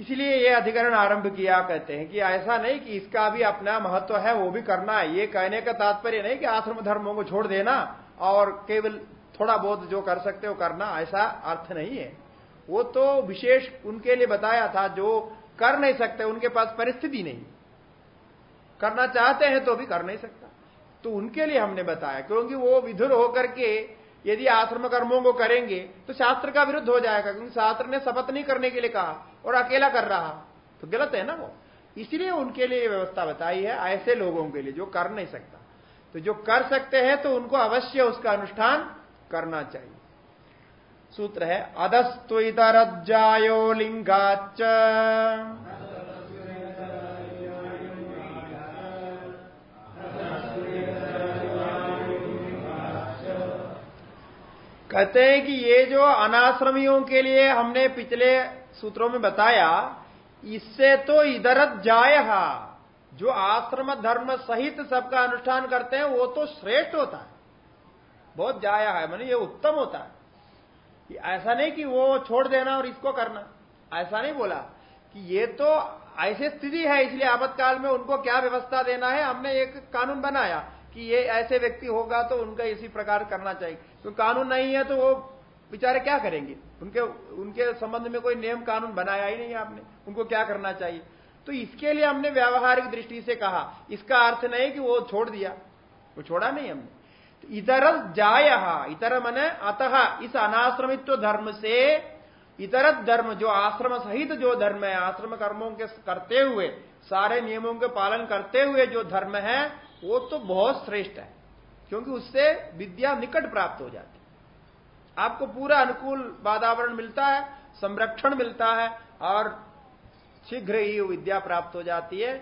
इसलिए ये अधिकरण आरंभ किया, कहते हैं कि ऐसा नहीं कि इसका भी अपना महत्व है, वो भी करना है। ये कहने का तात्पर्य नहीं कि आश्रम धर्मों को छोड़ देना और केवल थोड़ा बहुत जो कर सकते हो करना, ऐसा अर्थ नहीं है। वो तो विशेष उनके लिए बताया था, जो कर नहीं सकते, उनके पास परिस्थिति नहीं। करना चाहते हैं तो भी कर नहीं सकता। तो उनके लिए हमने बताया, क्योंकि वो विधुर होकर के यदि आश्रम कर्मों को करेंगे तो शास्त्र का विरुद्ध हो जाएगा, क्योंकि शास्त्र ने शपथ नहीं करने के लिए कहा और अकेला कर रहा। तो गलत है ना वो? इसलिए उनके लिए व्यवस्था बताई है, ऐसे लोगों के लिए, जो कर नहीं सकता। तो जो कर सकते हैं तो उनको अवश्य उसका अनुष्ठान करना चाहिए। सूत्र है अदस्तु इतरजायो लिंगाच कहते हैं कि ये जो अनाश्रमियों के लिए हमने पिछले सूत्रों में बताया, इससे तो इधरत जाय जो आश्रम धर्म सहित सबका अनुष्ठान करते हैं, वो तो श्रेष्ठ होता है। बहुत जाया है मैंने ये उत्तम होता है। ऐसा नहीं कि वो छोड़ देना और इसको करना। ऐसा नहीं बोला कि ये तो ऐसी स्थिति है, इसलिए आपत्काल में उनको क्या व्यवस्था देना है, हमने एक कानून बनाया। कि ये ऐसे व्यक्ति होगा तो उनका इसी प्रकार करना चाहिए। तो कानून नहीं है तो वो बेचारे क्या करेंगे? उनके उनके संबंध में कोई नियम कानून बनाया ही नहीं आपने। उनको क्या करना चाहिए? तो इसके लिए हमने व्यावहारिक दृष्टि से कहा, इसका अर्थ नहीं कि वो छोड़ दिया। वो छोड़ा नहीं हमने। तो इतर जाय इतर मन अतः, इस अनाश्रमित्व धर्म से इतर धर्म, जो आश्रम सहित जो धर्म है, आश्रम कर्मों के करते हुए, सारे नियमों के पालन करते हुए जो धर्म है वो तो बहुत श्रेष्ठ है, क्योंकि उससे विद्या निकट प्राप्त हो जाती है। आपको पूरा अनुकूल वातावरण मिलता है, संरक्षण मिलता है, और शीघ्र ही विद्या प्राप्त हो जाती है।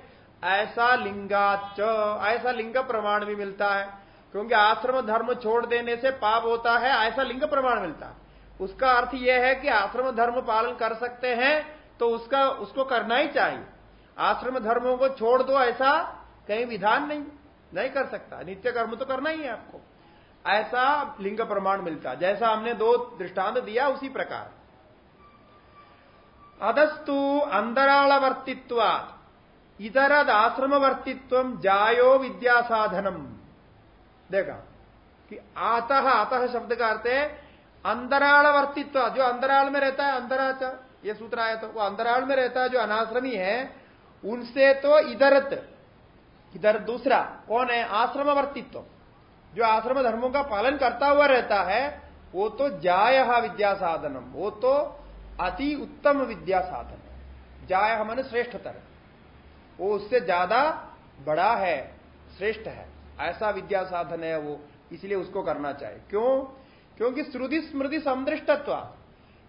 ऐसा लिंगाच ऐसा लिंग प्रमाण भी मिलता है, क्योंकि आश्रम धर्म छोड़ देने से पाप होता है, ऐसा लिंग प्रमाण मिलता है। उसका अर्थ यह है कि आश्रम धर्म पालन कर सकते हैं तो उसका, उसको करना ही चाहिए। आश्रम धर्मों को छोड़ दो ऐसा कहीं विधान नहीं। नहीं कर सकता। नित्य कर्म तो करना ही है आपको। ऐसा लिंग प्रमाण मिलता। जैसा हमने दो दृष्टांत दिया, उसी प्रकार। अदस्तु अंतरालवर्तित्व इतर आश्रमवर्तित्व जायो विद्या साधनम देखा कि आतः आतः शब्द का अर्थ है अंतरालवर्तित्व, जो अंतराल में रहता है अंतराच ये सूत्र आया तो वो अंतराल में रहता है, जो अनाश्रमी है, उनसे तो इधरत इधर दूसरा? कौन है? आश्रम वर्तित्व जो आश्रम धर्मों का पालन करता हुआ रहता है, वो तो जाय विद्या साधनम वो तो अति उत्तम विद्या साधन है। जाय मन श्रेष्ठतर। वो उससे ज़्यादा बड़ा है, श्रेष्ठ है। ऐसा विद्या साधन है वो, इसलिए उसको करना चाहिए। क्यों? क्योंकि श्रुति स्मृति समदृष्टत्व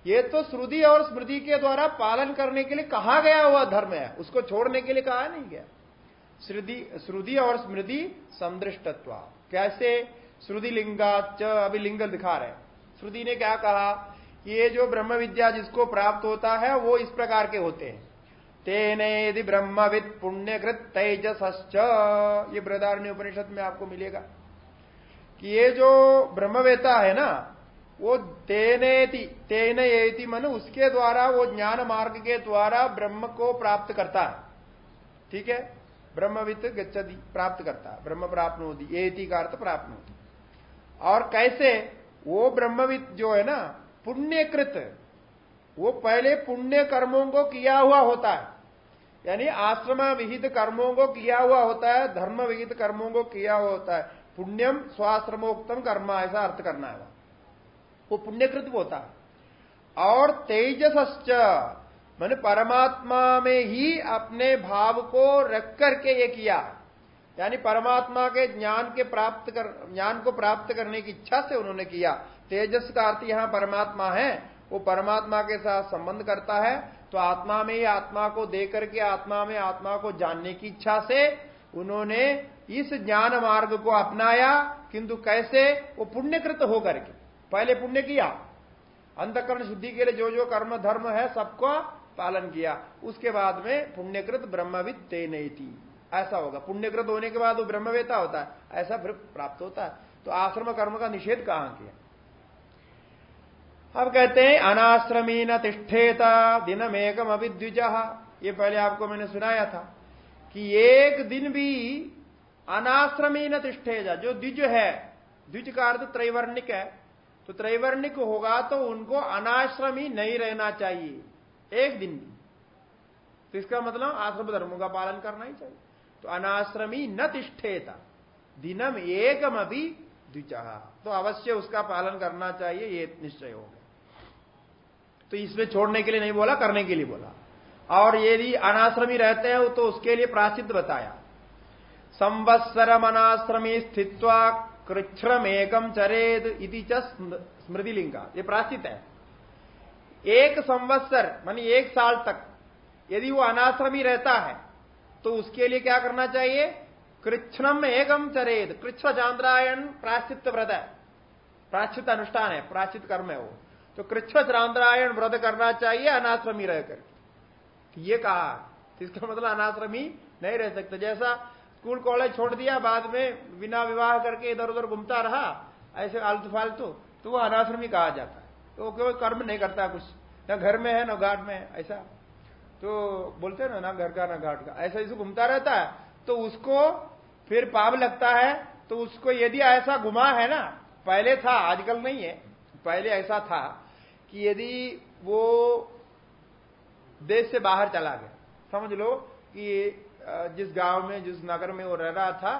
ये तो श्रुति और स्मृति के द्वारा पालन करने के लिए कहा गया हुआ धर्म है। उसको छोड़ने के लिए कहा नहीं गया। श्रुति और स्मृति समदृष्टत्व कैसे? श्रुति लिंगाच अभी लिंग दिखा रहे श्रुति ने क्या कहा? ये जो ब्रह्म विद्या जिसको प्राप्त होता है, वो इस प्रकार के होते हैं। तेने यदि ब्रह्मविद पुण्यकृत तेजस ये बृदारण्य उपनिषद में आपको मिलेगा। कि ये जो ब्रह्मवेता है ना, वो तेन एति मन उसके द्वारा, वो ज्ञान मार्ग के द्वारा ब्रह्म को प्राप्त करता है। ठीक है? ब्रह्मविद गच्छति प्राप्त करता ब्रह्म प्राप्त होती ये का अर्थ प्राप्त होती और कैसे, वो ब्रह्मविद जो है ना, पुण्यकृत, वो पहले पुण्य कर्मों को किया हुआ होता है। यानी आश्रम विहित कर्मों को किया हुआ होता है, धर्म विहित कर्मों को किया हुआ होता है। पुण्यम स्वाश्रमोक्तम कर्म, ऐसा अर्थ करना है। वो पुण्यकृत होता है। और तेजसश्च मैंने परमात्मा में ही अपने भाव को रख करके ये किया। यानी परमात्मा के ज्ञान के प्राप्त कर, ज्ञान को प्राप्त करने की इच्छा से उन्होंने किया। तेजस का अर्थ यहाँ परमात्मा है, वो परमात्मा के साथ संबंध करता है तो आत्मा में ही आत्मा को देकर के आत्मा में आत्मा को जानने की इच्छा से उन्होंने इस ज्ञान मार्ग को अपनाया, किंतु कैसे? वो पुण्यकृत होकर के पहले पुण्य किया। अंतकरण शुद्धि के लिए जो जो कर्म धर्म है सबको पालन किया, उसके बाद में पुण्यकृत ब्रह्मविद ते नहीं थी ऐसा होगा। पुण्यकृत होने के बाद वो ब्रह्मवेता होता है। ऐसा फिर प्राप्त होता है। तो आश्रम कर्म का निषेध कहाँ किया? अब कहते हैं अनाश्रमी न तिष्ठेता दिनमेकम अभिद्विज ये पहले आपको मैंने सुनाया था कि एक दिन भी अनाश्रमी न तिष्ठेजा, जो द्विज है, द्विज का अर्थ त्रैवर्णिक है तो त्रैवर्णिक होगा तो उनको अनाश्रमी नहीं रहना चाहिए। एक दिन भी। तो इसका मतलब आश्रम धर्मों का पालन करना ही चाहिए। तो अनाश्रमी न तिष्ठेता, दिनम एकम अभी द्विचा। तो अवश्य उसका पालन करना चाहिए, ये निश्चय हो गया। तो इसमें छोड़ने के लिए नहीं बोला, करने के लिए बोला। और यदि अनाश्रमी रहते हैं तो उसके लिए प्राचित बताया। संवत्सरम अनाश्रमी स्थित्वा कृच्छ्रम एकम चरेद इति स्मृति लिंगा ये प्राचित है। एक संवत्सर, मानी एक साल तक, यदि वो अनाश्रमी रहता है तो उसके लिए क्या करना चाहिए? कृष्णम एकम चरेद कृष्ण चांद्रायण प्राश्चित व्रत है। प्राश्चित अनुष्ठान है प्राश्चित कर्म है वो। तो कृष्ण चांद्रायण व्रत करना चाहिए, अनाश्रमी रहकर ये कहा, इसका मतलब अनाश्रमी नहीं रह सकते। जैसा स्कूल कॉलेज छोड़ दिया, बाद में बिना विवाह करके इधर उधर घूमता रहा, ऐसे आलतू फालतू तो वो अनाश्रमी कहा जाता तो कोई कर्म नहीं करता कुछ। न घर में है, न घाट में है, ऐसा। तो बोलते ना ना घर का, ना घाट का। ऐसा ऐसे घूमता रहता है। तो उसको फिर पाप लगता है तो उसको यदि ऐसा घुमा है ना, पहले था, आजकल नहीं है, पहले ऐसा था कि यदि वो देश से बाहर चला गया। समझ लो कि जिस गाँव में, जिस नगर में वो रह रहा था,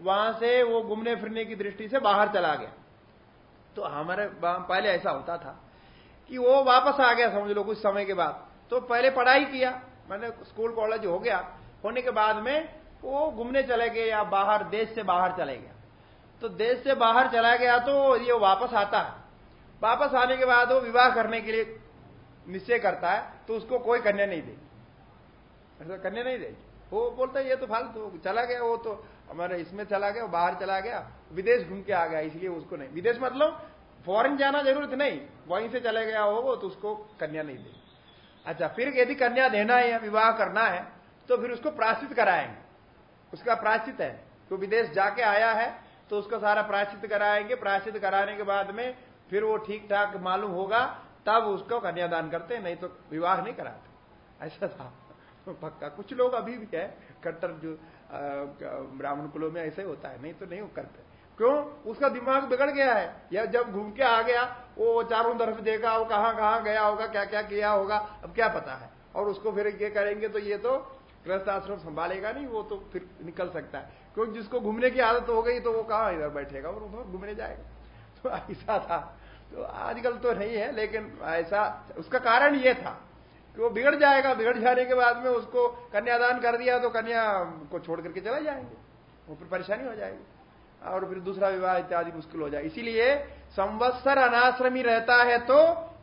वहाँ से वो घूमने फिरने की दृष्टि से बाहर चला गया। तो हमारे पहले ऐसा होता था कि वो वापस आ गया, समझ लो, कुछ समय के बाद। तो पहले पढ़ाई किया, मैंने स्कूल, कॉलेज हो गया। होने के बाद में वो घूमने चले गए या बाहर, देश से बाहर चले गया। तो देश से बाहर चला गया तो ये वापस आता है। वापस आने के बाद वो विवाह करने के लिए निश्चय करता है तो उसको कोई कन्या नहीं देगी। ऐसा कन्या नहीं देगी। वो बोलता है, ये तो फालतू तो चला गया वो तो हमारे इसमें चला गया, बाहर चला गया, विदेश घूम के आ गया, इसलिए उसको नहीं। विदेश मतलब फॉरेन जाना ज़रूरत नहीं, वहीं से चले गया हो तो उसको कन्या नहीं दे अच्छा फिर यदि कन्या देना है या विवाह करना है तो फिर उसको प्राश्चित कराएँगे। उसका प्राश्चित है तो विदेश जाके आया है तो उसका सारा प्राश्चित कराएँगे प्राश्चित कराने के बाद में फिर वो ठीक ठाक मालूम होगा, तब उसको कन्यादान करते नहीं तो विवाह नहीं कराते। ऐसा था। पक्का। कुछ लोग अभी भी है, कट्टर जो ब्राह्मण कुलों में ऐसे होता है, नहीं तो नहीं करते। क्यों? उसका दिमाग बिगड़ गया है। या जब घूम के आ गया, वो चारों तरफ़ देखा, वो कहाँ कहाँ गया होगा क्या क्या किया होगा, अब क्या पता है? और उसको फिर ये करेंगे तो ये तो गृहस्थ आश्रम संभालेगा नहीं, वो तो फिर निकल सकता है। क्योंकि जिसको घूमने की आदत हो गई तो वो कहा इधर बैठेगा? और उधर घूमने जाएगा। तो ऐसा था। तो आजकल तो नहीं है, लेकिन ऐसा, उसका कारण ये था। कि वो बिगड़ जाएगा, बिगड़ जाने के बाद में उसको कन्यादान कर दिया तो कन्या को छोड़ करके चला जाएँगे। वो फिर परेशानी हो जाएगी। और फिर दूसरा विवाह इत्यादि मुश्किल हो जाए इसीलिए संवत्सर अनाश्रमी रहता है तो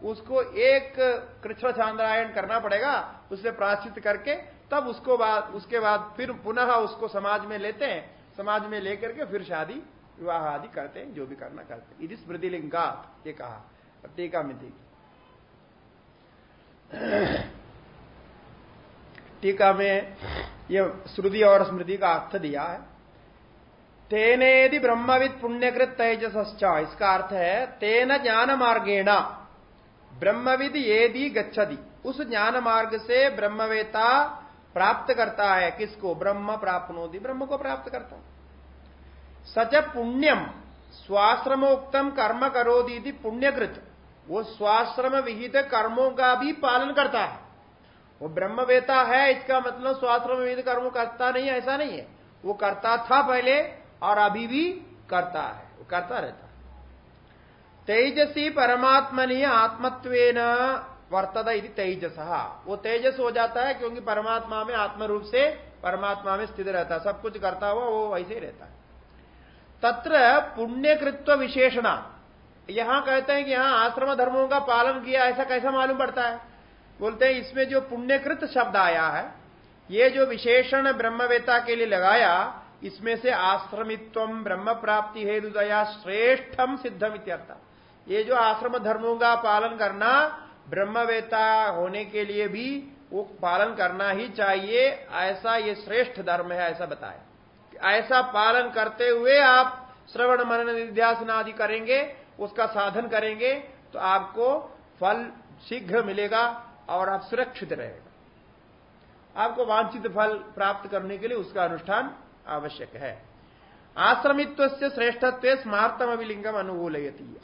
उसको एक कृष्ण चांद्रायण करना पड़ेगा, उसे प्राश्चित करके, तब उसको बाद, उसके बाद फिर पुनः उसको समाज में लेते हैं। समाज में लेकर के फिर शादी, विवाह आदि करते हैं, जो भी करना करते हैं। यदि स्मृतिलिंगा ये कहा। टीका में थी टीका में ये श्रुति और स्मृति का अर्थ दिया है। तेने यदि ब्रह्मविद पुण्यकृत तेजस इसका अर्थ है, तेन ज्ञान मार्गेण ब्रह्मविद येदि गच्छति। उस ज्ञान मार्ग से ब्रह्मवेता प्राप्त करता है। किसको? ब्रह्म प्राप्त ब्रह्म को प्राप्त करता सच पुण्यम, स्वाश्रमोक्तम कर्म करो दीदी पुण्यकृत। वो स्वाश्रम विहित कर्मों का भी पालन करता है। वो ब्रह्मवेता है, इसका मतलब स्वाश्रम विहित कर्म करता नहीं, ऐसा नहीं है। वो करता था पहले और अभी भी करता है, वो करता रहता है। तेजसी परमात्मनि आत्मत्व वर्तद यदि तेजस। वो तेजस हो जाता है क्योंकि परमात्मा में आत्म रूप से परमात्मा में स्थित रहता है। सब कुछ करता हुआ वो वैसे ही रहता है। तत्र पुण्यकृत्व विशेषणा। यहाँ कहते हैं कि यहाँ आश्रम धर्मों का पालन किया, ऐसा कैसा मालूम पड़ता है? बोलते हैं, इसमें जो पुण्यकृत शब्द आया है, ये जो विशेषण ब्रह्मवेता के लिए लगाया, इसमें से आश्रमित्व ब्रह्म प्राप्ति हेतु दया श्रेष्ठम सिद्धम इत्यर्थ। ये जो आश्रम धर्मों का पालन करना, ब्रह्मवेता होने के लिए भी वो पालन करना ही चाहिए, ऐसा ये श्रेष्ठ धर्म है, ऐसा बताया। ऐसा पालन करते हुए आप श्रवण मनन निध्यासन आदि करेंगे उसका साधन करेंगे तो आपको फल शीघ्र मिलेगा और आप सुरक्षित रहेगा। आपको वांछित फल प्राप्त करने के लिए उसका अनुष्ठान आवश्यक है। आश्रमित्व से श्रेष्ठत्व स्मार्तम अभिलिंगम अनुकूल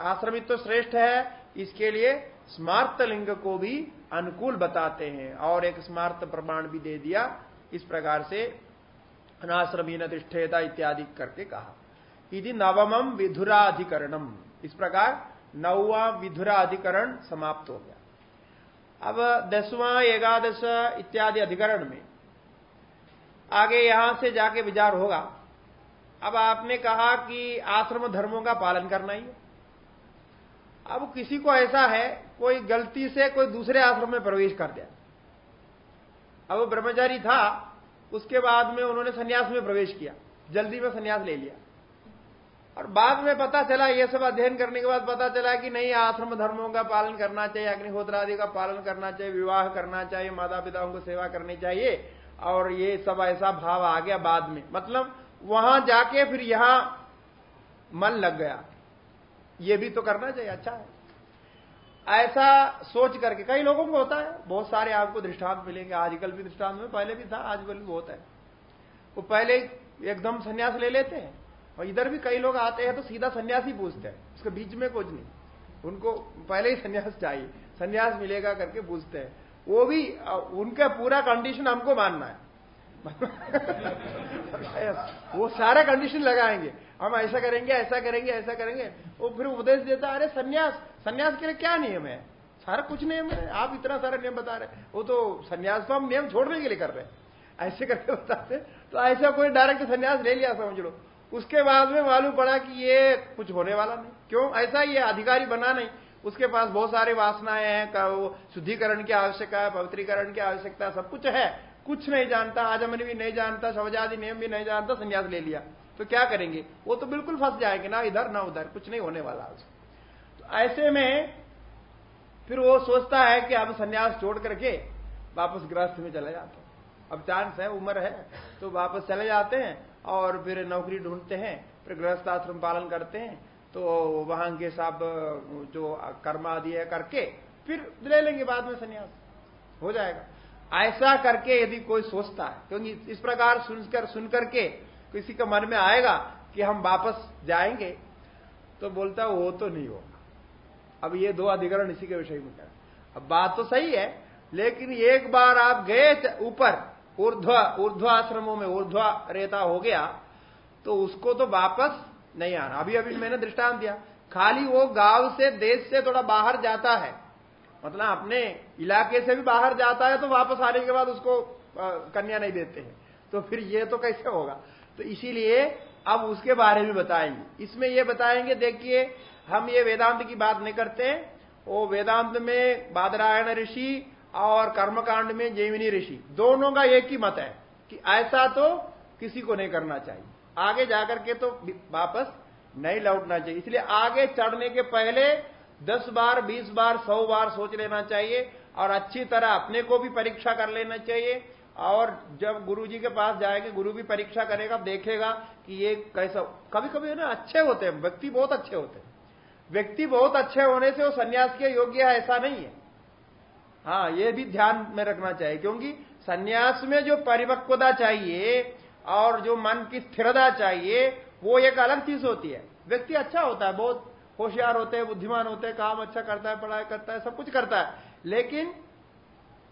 आश्रमित्व श्रेष्ठ है, इसके लिए स्मार्त लिंग को भी अनुकूल बताते हैं और एक स्मार्त प्रमाण भी दे दिया, इस प्रकार से अनाश्रमीन तिष्ठेता इत्यादि करके कहा। यदि नवमम विधुराधिकरणम। इस प्रकार नौवा विधुरा अधिकरण समाप्त हो गया। अब दसवां, एकादश इत्यादि अधिकरण में आगे यहाँ से जाके विचार होगा। अब आपने कहा कि आश्रम धर्मों का पालन करना ही है। अब किसी को ऐसा है, कोई गलती से कोई दूसरे आश्रम में प्रवेश कर दिया अब ब्रह्मचारी था, उसके बाद में उन्होंने सन्यास में प्रवेश किया, जल्दी में सन्यास ले लिया। और बाद में पता चला, ये सब अध्ययन करने के बाद पता चला कि नहीं, आश्रम धर्मों का पालन करना चाहिए अग्निहोत्र आदि का पालन करना चाहिए, विवाह करना चाहिए माता पिताओं को सेवा करनी चाहिए, और ये सब ऐसा भाव आ गया बाद में। मतलब वहाँ जाके फिर यहाँ मन लग गया। ये भी तो करना चाहिए अच्छा है। ऐसा सोच करके, कई लोगों को होता है, बहुत सारे आपको दृष्टांत मिलेंगे, आजकल भी दृष्टांत में, पहले भी था, आजकल भी बहुत है। वो पहले एकदम संन्यास ले लेते हैं। और इधर भी कई लोग आते हैं तो सीधा सन्यासी पूछते हैं। उसके बीच में कुछ नहीं। उनको पहले ही सन्यास चाहिए। सन्यास मिलेगा करके पूछते हैं। वो भी उनका पूरा कंडीशन हमको मानना है। वो सारा कंडीशन लगाएँगे। हम ऐसा करेंगे ऐसा करेंगे ऐसा करेंगे। वो फिर उपदेश देता अरे, सन्यास सन्यास के लिए क्या नियम है? सारा कुछ नियम है। आप इतना सारा नियम बता रहे वो तो सन्यास तो हम नियम छोड़ने के लिए कर रहे हैं। ऐसे करके बताते तो ऐसा कोई डायरेक्ट सन्यास ले लिया, समझ लो। उसके बाद में मालूम पड़ा कि ये कुछ होने वाला नहीं। क्यों? ऐसा ये अधिकारी बना नहीं। उसके पास बहुत सारी वासनाएँ हैं वो शुद्धिकरण की आवश्यकता है, पवित्रीकरण की आवश्यकता सब कुछ है। कुछ नहीं जानता, आजमन भी नहीं जानता शवजादि नियम भी नहीं जानता, संन्यास ले लिया। तो क्या करेंगे? वो तो बिल्कुल फंस जाएँगे, ना इधर, ना उधर, कुछ नहीं होने वाला उसको तो ऐसे में फिर वो सोचता है कि अब संन्यास छोड़ करके वापस गृहस्थ में चले जाते अब चांस है, उम्र है तो वापस चले जाते हैं। और फिर नौकरी ढूंढते हैं, फिर गृहस्थ आश्रम पालन करते हैं तो वहाँ के सब, जो कर्म आदि है करके फिर ले लेंगे बाद में संन्यास। हो जाएगा। ऐसा करके यदि कोई सोचता है, क्योंकि इस प्रकार सुनकर सुनकर के किसी के मन में आएगा कि हम वापस जाएँगे तो बोलता है, वो तो नहीं होगा। अब ये दो अधिकरण इसी के विषय में कर अब बात तो सही है, लेकिन एक बार आप गए ऊपर ऊर्ध्व ऊर्ध्व आश्रमों में ऊर्ध्व रेता हो गया तो उसको तो वापस नहीं आना। अभी अभी मैंने दृष्टांत दिया। खाली वो गाँव से, देश से थोड़ा बाहर जाता है। मतलब अपने इलाके से भी बाहर जाता है तो वापस आने के बाद उसको कन्या नहीं देते हैं। तो फिर ये तो कैसे होगा? तो इसीलिए अब उसके बारे में बताएँगे। इसमें ये बताएँगे, देखिए, हम ये वेदांत की बात नहीं करते वो वेदांत में बादरायण ऋषि और कर्मकांड में जैमिनी ऋषि, दोनों का एक ही मत है कि ऐसा तो किसी को नहीं करना चाहिए। आगे जाकर के तो वापस नहीं लौटना चाहिए। इसलिए आगे चढ़ने के पहले दस बार, बीस बार, सौ बार सोच लेना चाहिए और अच्छी तरह अपने को भी परीक्षा कर लेना चाहिए। और जब गुरु जी के पास जाएँगे, गुरु भी परीक्षा करेगा, देखेगा कि ये कैसा कभी कभी ना, अच्छे होते हैं, व्यक्ति बहुत अच्छे होते हैं। व्यक्ति बहुत अच्छे होने से वो संन्यास के योग्य है, ऐसा नहीं है। हाँ ये भी ध्यान में रखना चाहिए, क्योंकि संन्यास में जो परिपक्वता चाहिए और जो मन की स्थिरता चाहिए, वो एक अलग चीज़ होती है। व्यक्ति अच्छा होता है, बहुत होशियार होते हैं, बुद्धिमान होते हैं, काम अच्छा करता है, पढ़ाई करता है, सब कुछ करता है, लेकिन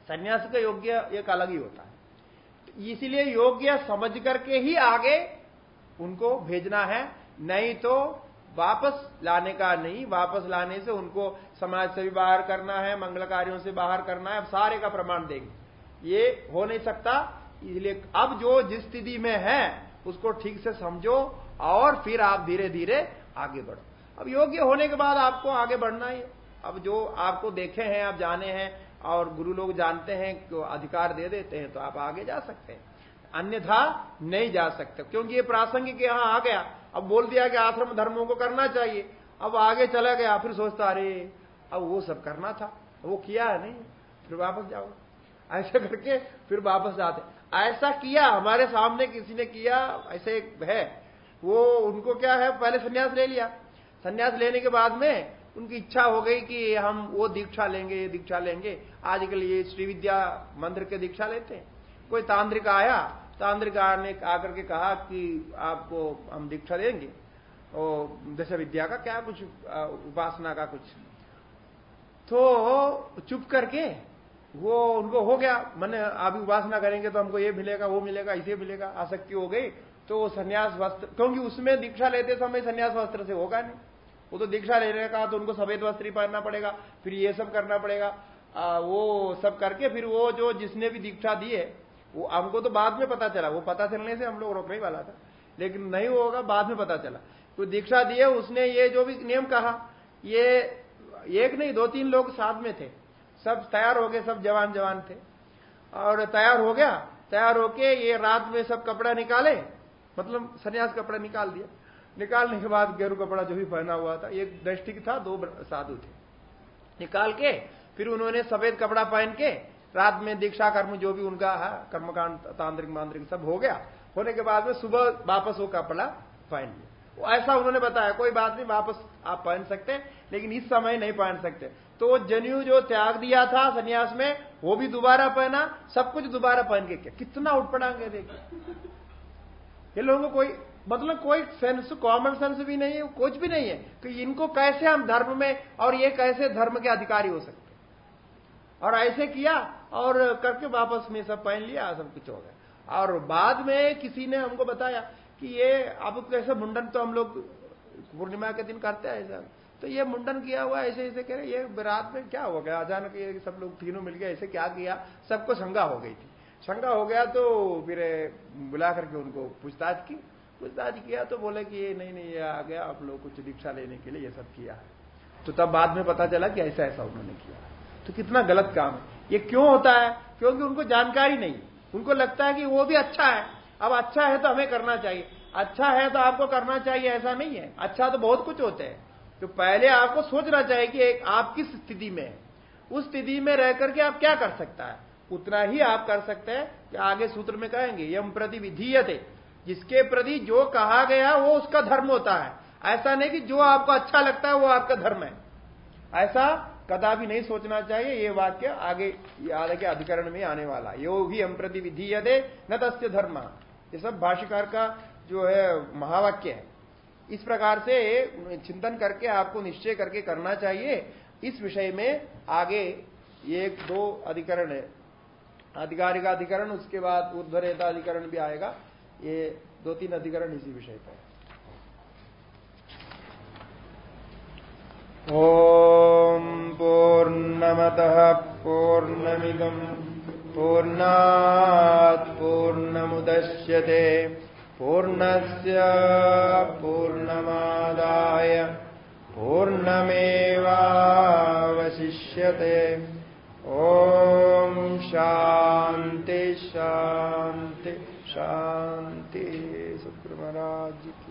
संन्यास का योग्य एक अलग ही होता है। इसीलिए योग्य समझ करके ही आगे उनको भेजना है, नहीं तो वापस लाने का नहीं, वापस लाने से उनको समाज से भी बाहर करना है मंगल कार्यों से बाहर करना है, अब सारे का प्रमाण देंगे। ये हो नहीं सकता, इसलिए अब जो जिस स्थिति में है, उसको ठीक से समझो और फिर आप धीरे धीरे आगे बढ़ो। अब योग्य होने के बाद आपको आगे बढ़ना ही अब जो आपको देखे हैं, आप जाने हैं और गुरु लोग जानते हैं अधिकार दे देते हैं तो आप आगे जा सकते हैं। अन्यथा नहीं जा सकते। क्योंकि ये प्रासंगिक यहाँ आ गया। अब बोल दिया कि आश्रम धर्मों को करना चाहिए। अब आगे चला गया, फिर सोचता, अरे अब वो सब करना था, वो किया है नहीं, फिर वापस जाओ। ऐसा करके फिर वापस आते ऐसा किया, हमारे सामने किसी ने किया, ऐसे एक है। वो उनको क्या है, पहले संन्यास ले लिया। संन्यास लेने के बाद में उनकी इच्छा हो गई कि हम वो दीक्षा लेंगे, ये दीक्षा लेंगे। आजकल ये श्री विद्या मंत्र के दीक्षा लेते हैं। कोई तांत्रिक आया, तांत्रिक ने आकर के कहा कि आपको हम दीक्षा देंगे। और दश विद्या का क्या कुछ उपासना का कुछ तो चुप करके वो उनको हो गया। मैंने अभी उपासना करेंगे तो हमको ये मिलेगा वो मिलेगा इसे मिलेगा आसक्ति हो गई। तो वो संन्यास वस्त्र क्योंकि उसमें दीक्षा लेते समय संन्यास वस्त्र से होगा नहीं। वो तो दीक्षा लेने का तो उनको सफ़ेद वस्त्र ही पहनना पड़ेगा फिर ये सब करना पड़ेगा। आ, वो सब करके फिर वो जो जिसने भी दीक्षा दी है वो हमको तो बाद में पता चला। वो पता चलने से हम लोग रोकने ही वाला था। लेकिन नहीं होगा बाद में पता चला। तो दीक्षा दी है उसने ये जो भी नियम कहा ये एक नहीं, दो तीन लोग साथ में थे। सब तैयार हो गए, सब जवान जवान थे। और तैयार हो गया, तैयार होके ये रात में सब कपड़ा निकाले मतलब सन्यास कपड़ा निकाल दिया। निकालने के बाद गेरू कपड़ा जो भी पहना हुआ था, एक दृष्टिक था, दो साधु थे। निकाल के फिर उन्होंने सफ़ेद कपड़ा पहन के रात में दीक्षा कर्म जो भी उनका है, कर्मकांड, तांत्रिक मांत्रिक सब हो गया। होने के बाद में सुबह वापस वो कपड़ा पहन लिया। ऐसा उन्होंने बताया, कोई बात नहीं, वापस आप पहन सकते लेकिन इस समय नहीं पहन सकते। तो जनेऊ जो त्याग दिया था सन्यास में, वो भी दोबारा पहना, सब कुछ दोबारा पहन के क्या। कितना उठ पड़ांगे देखिए। ये लोगों को कोई मतलब कोई सेंस कॉमन सेंस भी नहीं है, कुछ भी नहीं है, कि इनको कैसे हम धर्म में और ये कैसे धर्म के अधिकारी हो सकते और ऐसे किया, और करके वापस में सब पहन लिया, सब कुछ हो गया। और बाद में किसी ने हमको बताया कि ये, अब कैसे मुंडन तो हम लोग पूर्णिमा के दिन करते हैं ऐसा। तो ये मुंडन किया हुआ ऐसे ऐसे कह रहे ये रात में क्या हो गया? अचानक ये सब लोग तीनों मिल गए, ऐसे क्या किया? सबको शंका हो गई थी। शंका हो गया तो फिर बुला करके उनको पूछताछ की। पूछताछ किया तो बोले कि ये नहीं नहीं, ये आ गया, आप लोग कुछ दीक्षा लेने के लिए ये सब किया है। तो तब बाद में पता चला कि ऐसा ऐसा उन्होंने किया तो कितना गलत काम है। ये क्यों होता है? क्योंकि उनको जानकारी नहीं। उनको लगता है कि वो भी अच्छा है। अब अच्छा है तो हमें करना चाहिए। अच्छा है तो आपको करना चाहिए, ऐसा नहीं है। अच्छा तो बहुत कुछ होते हैं। तो पहले आपको सोचना चाहिए कि एक, आप किस स्थिति में है। उस स्थिति में रह करके आप क्या कर सकता है? उतना ही आप कर सकते हैं कि आगे सूत्र में कहेंगे, यम प्रति विधीयते। जिसके प्रति जो कहा गया वो उसका धर्म होता है। ऐसा नहीं कि जो आपको अच्छा लगता है वो आपका धर्म है। ऐसा कदापि नहीं सोचना चाहिए। ये वाक्य आगे आगे के अधिकरण में आने वाला यो भी हम प्रति विधीयते, न तस्य धर्म। ये सब भाष्यकार का जो है महावाक्य है। इस प्रकार से चिंतन करके आपको निश्चय करके करना चाहिए। इस विषय में आगे एक दो अधिकरण है। अधिकारी का अधिकरण, उसके बाद ऊर्धरेता अधिकरण भी आएगा। ये दो तीन अधिकरण इसी विषय पर ओम पूर्णमतः पूर्णमिदम। पूर्णात् पूर्णमुदश्यते। पूर्णस्य पूर्णमादाय पूर्णमेवावशिष्यते। ॐ शान्ति शान्ति शान्ति। की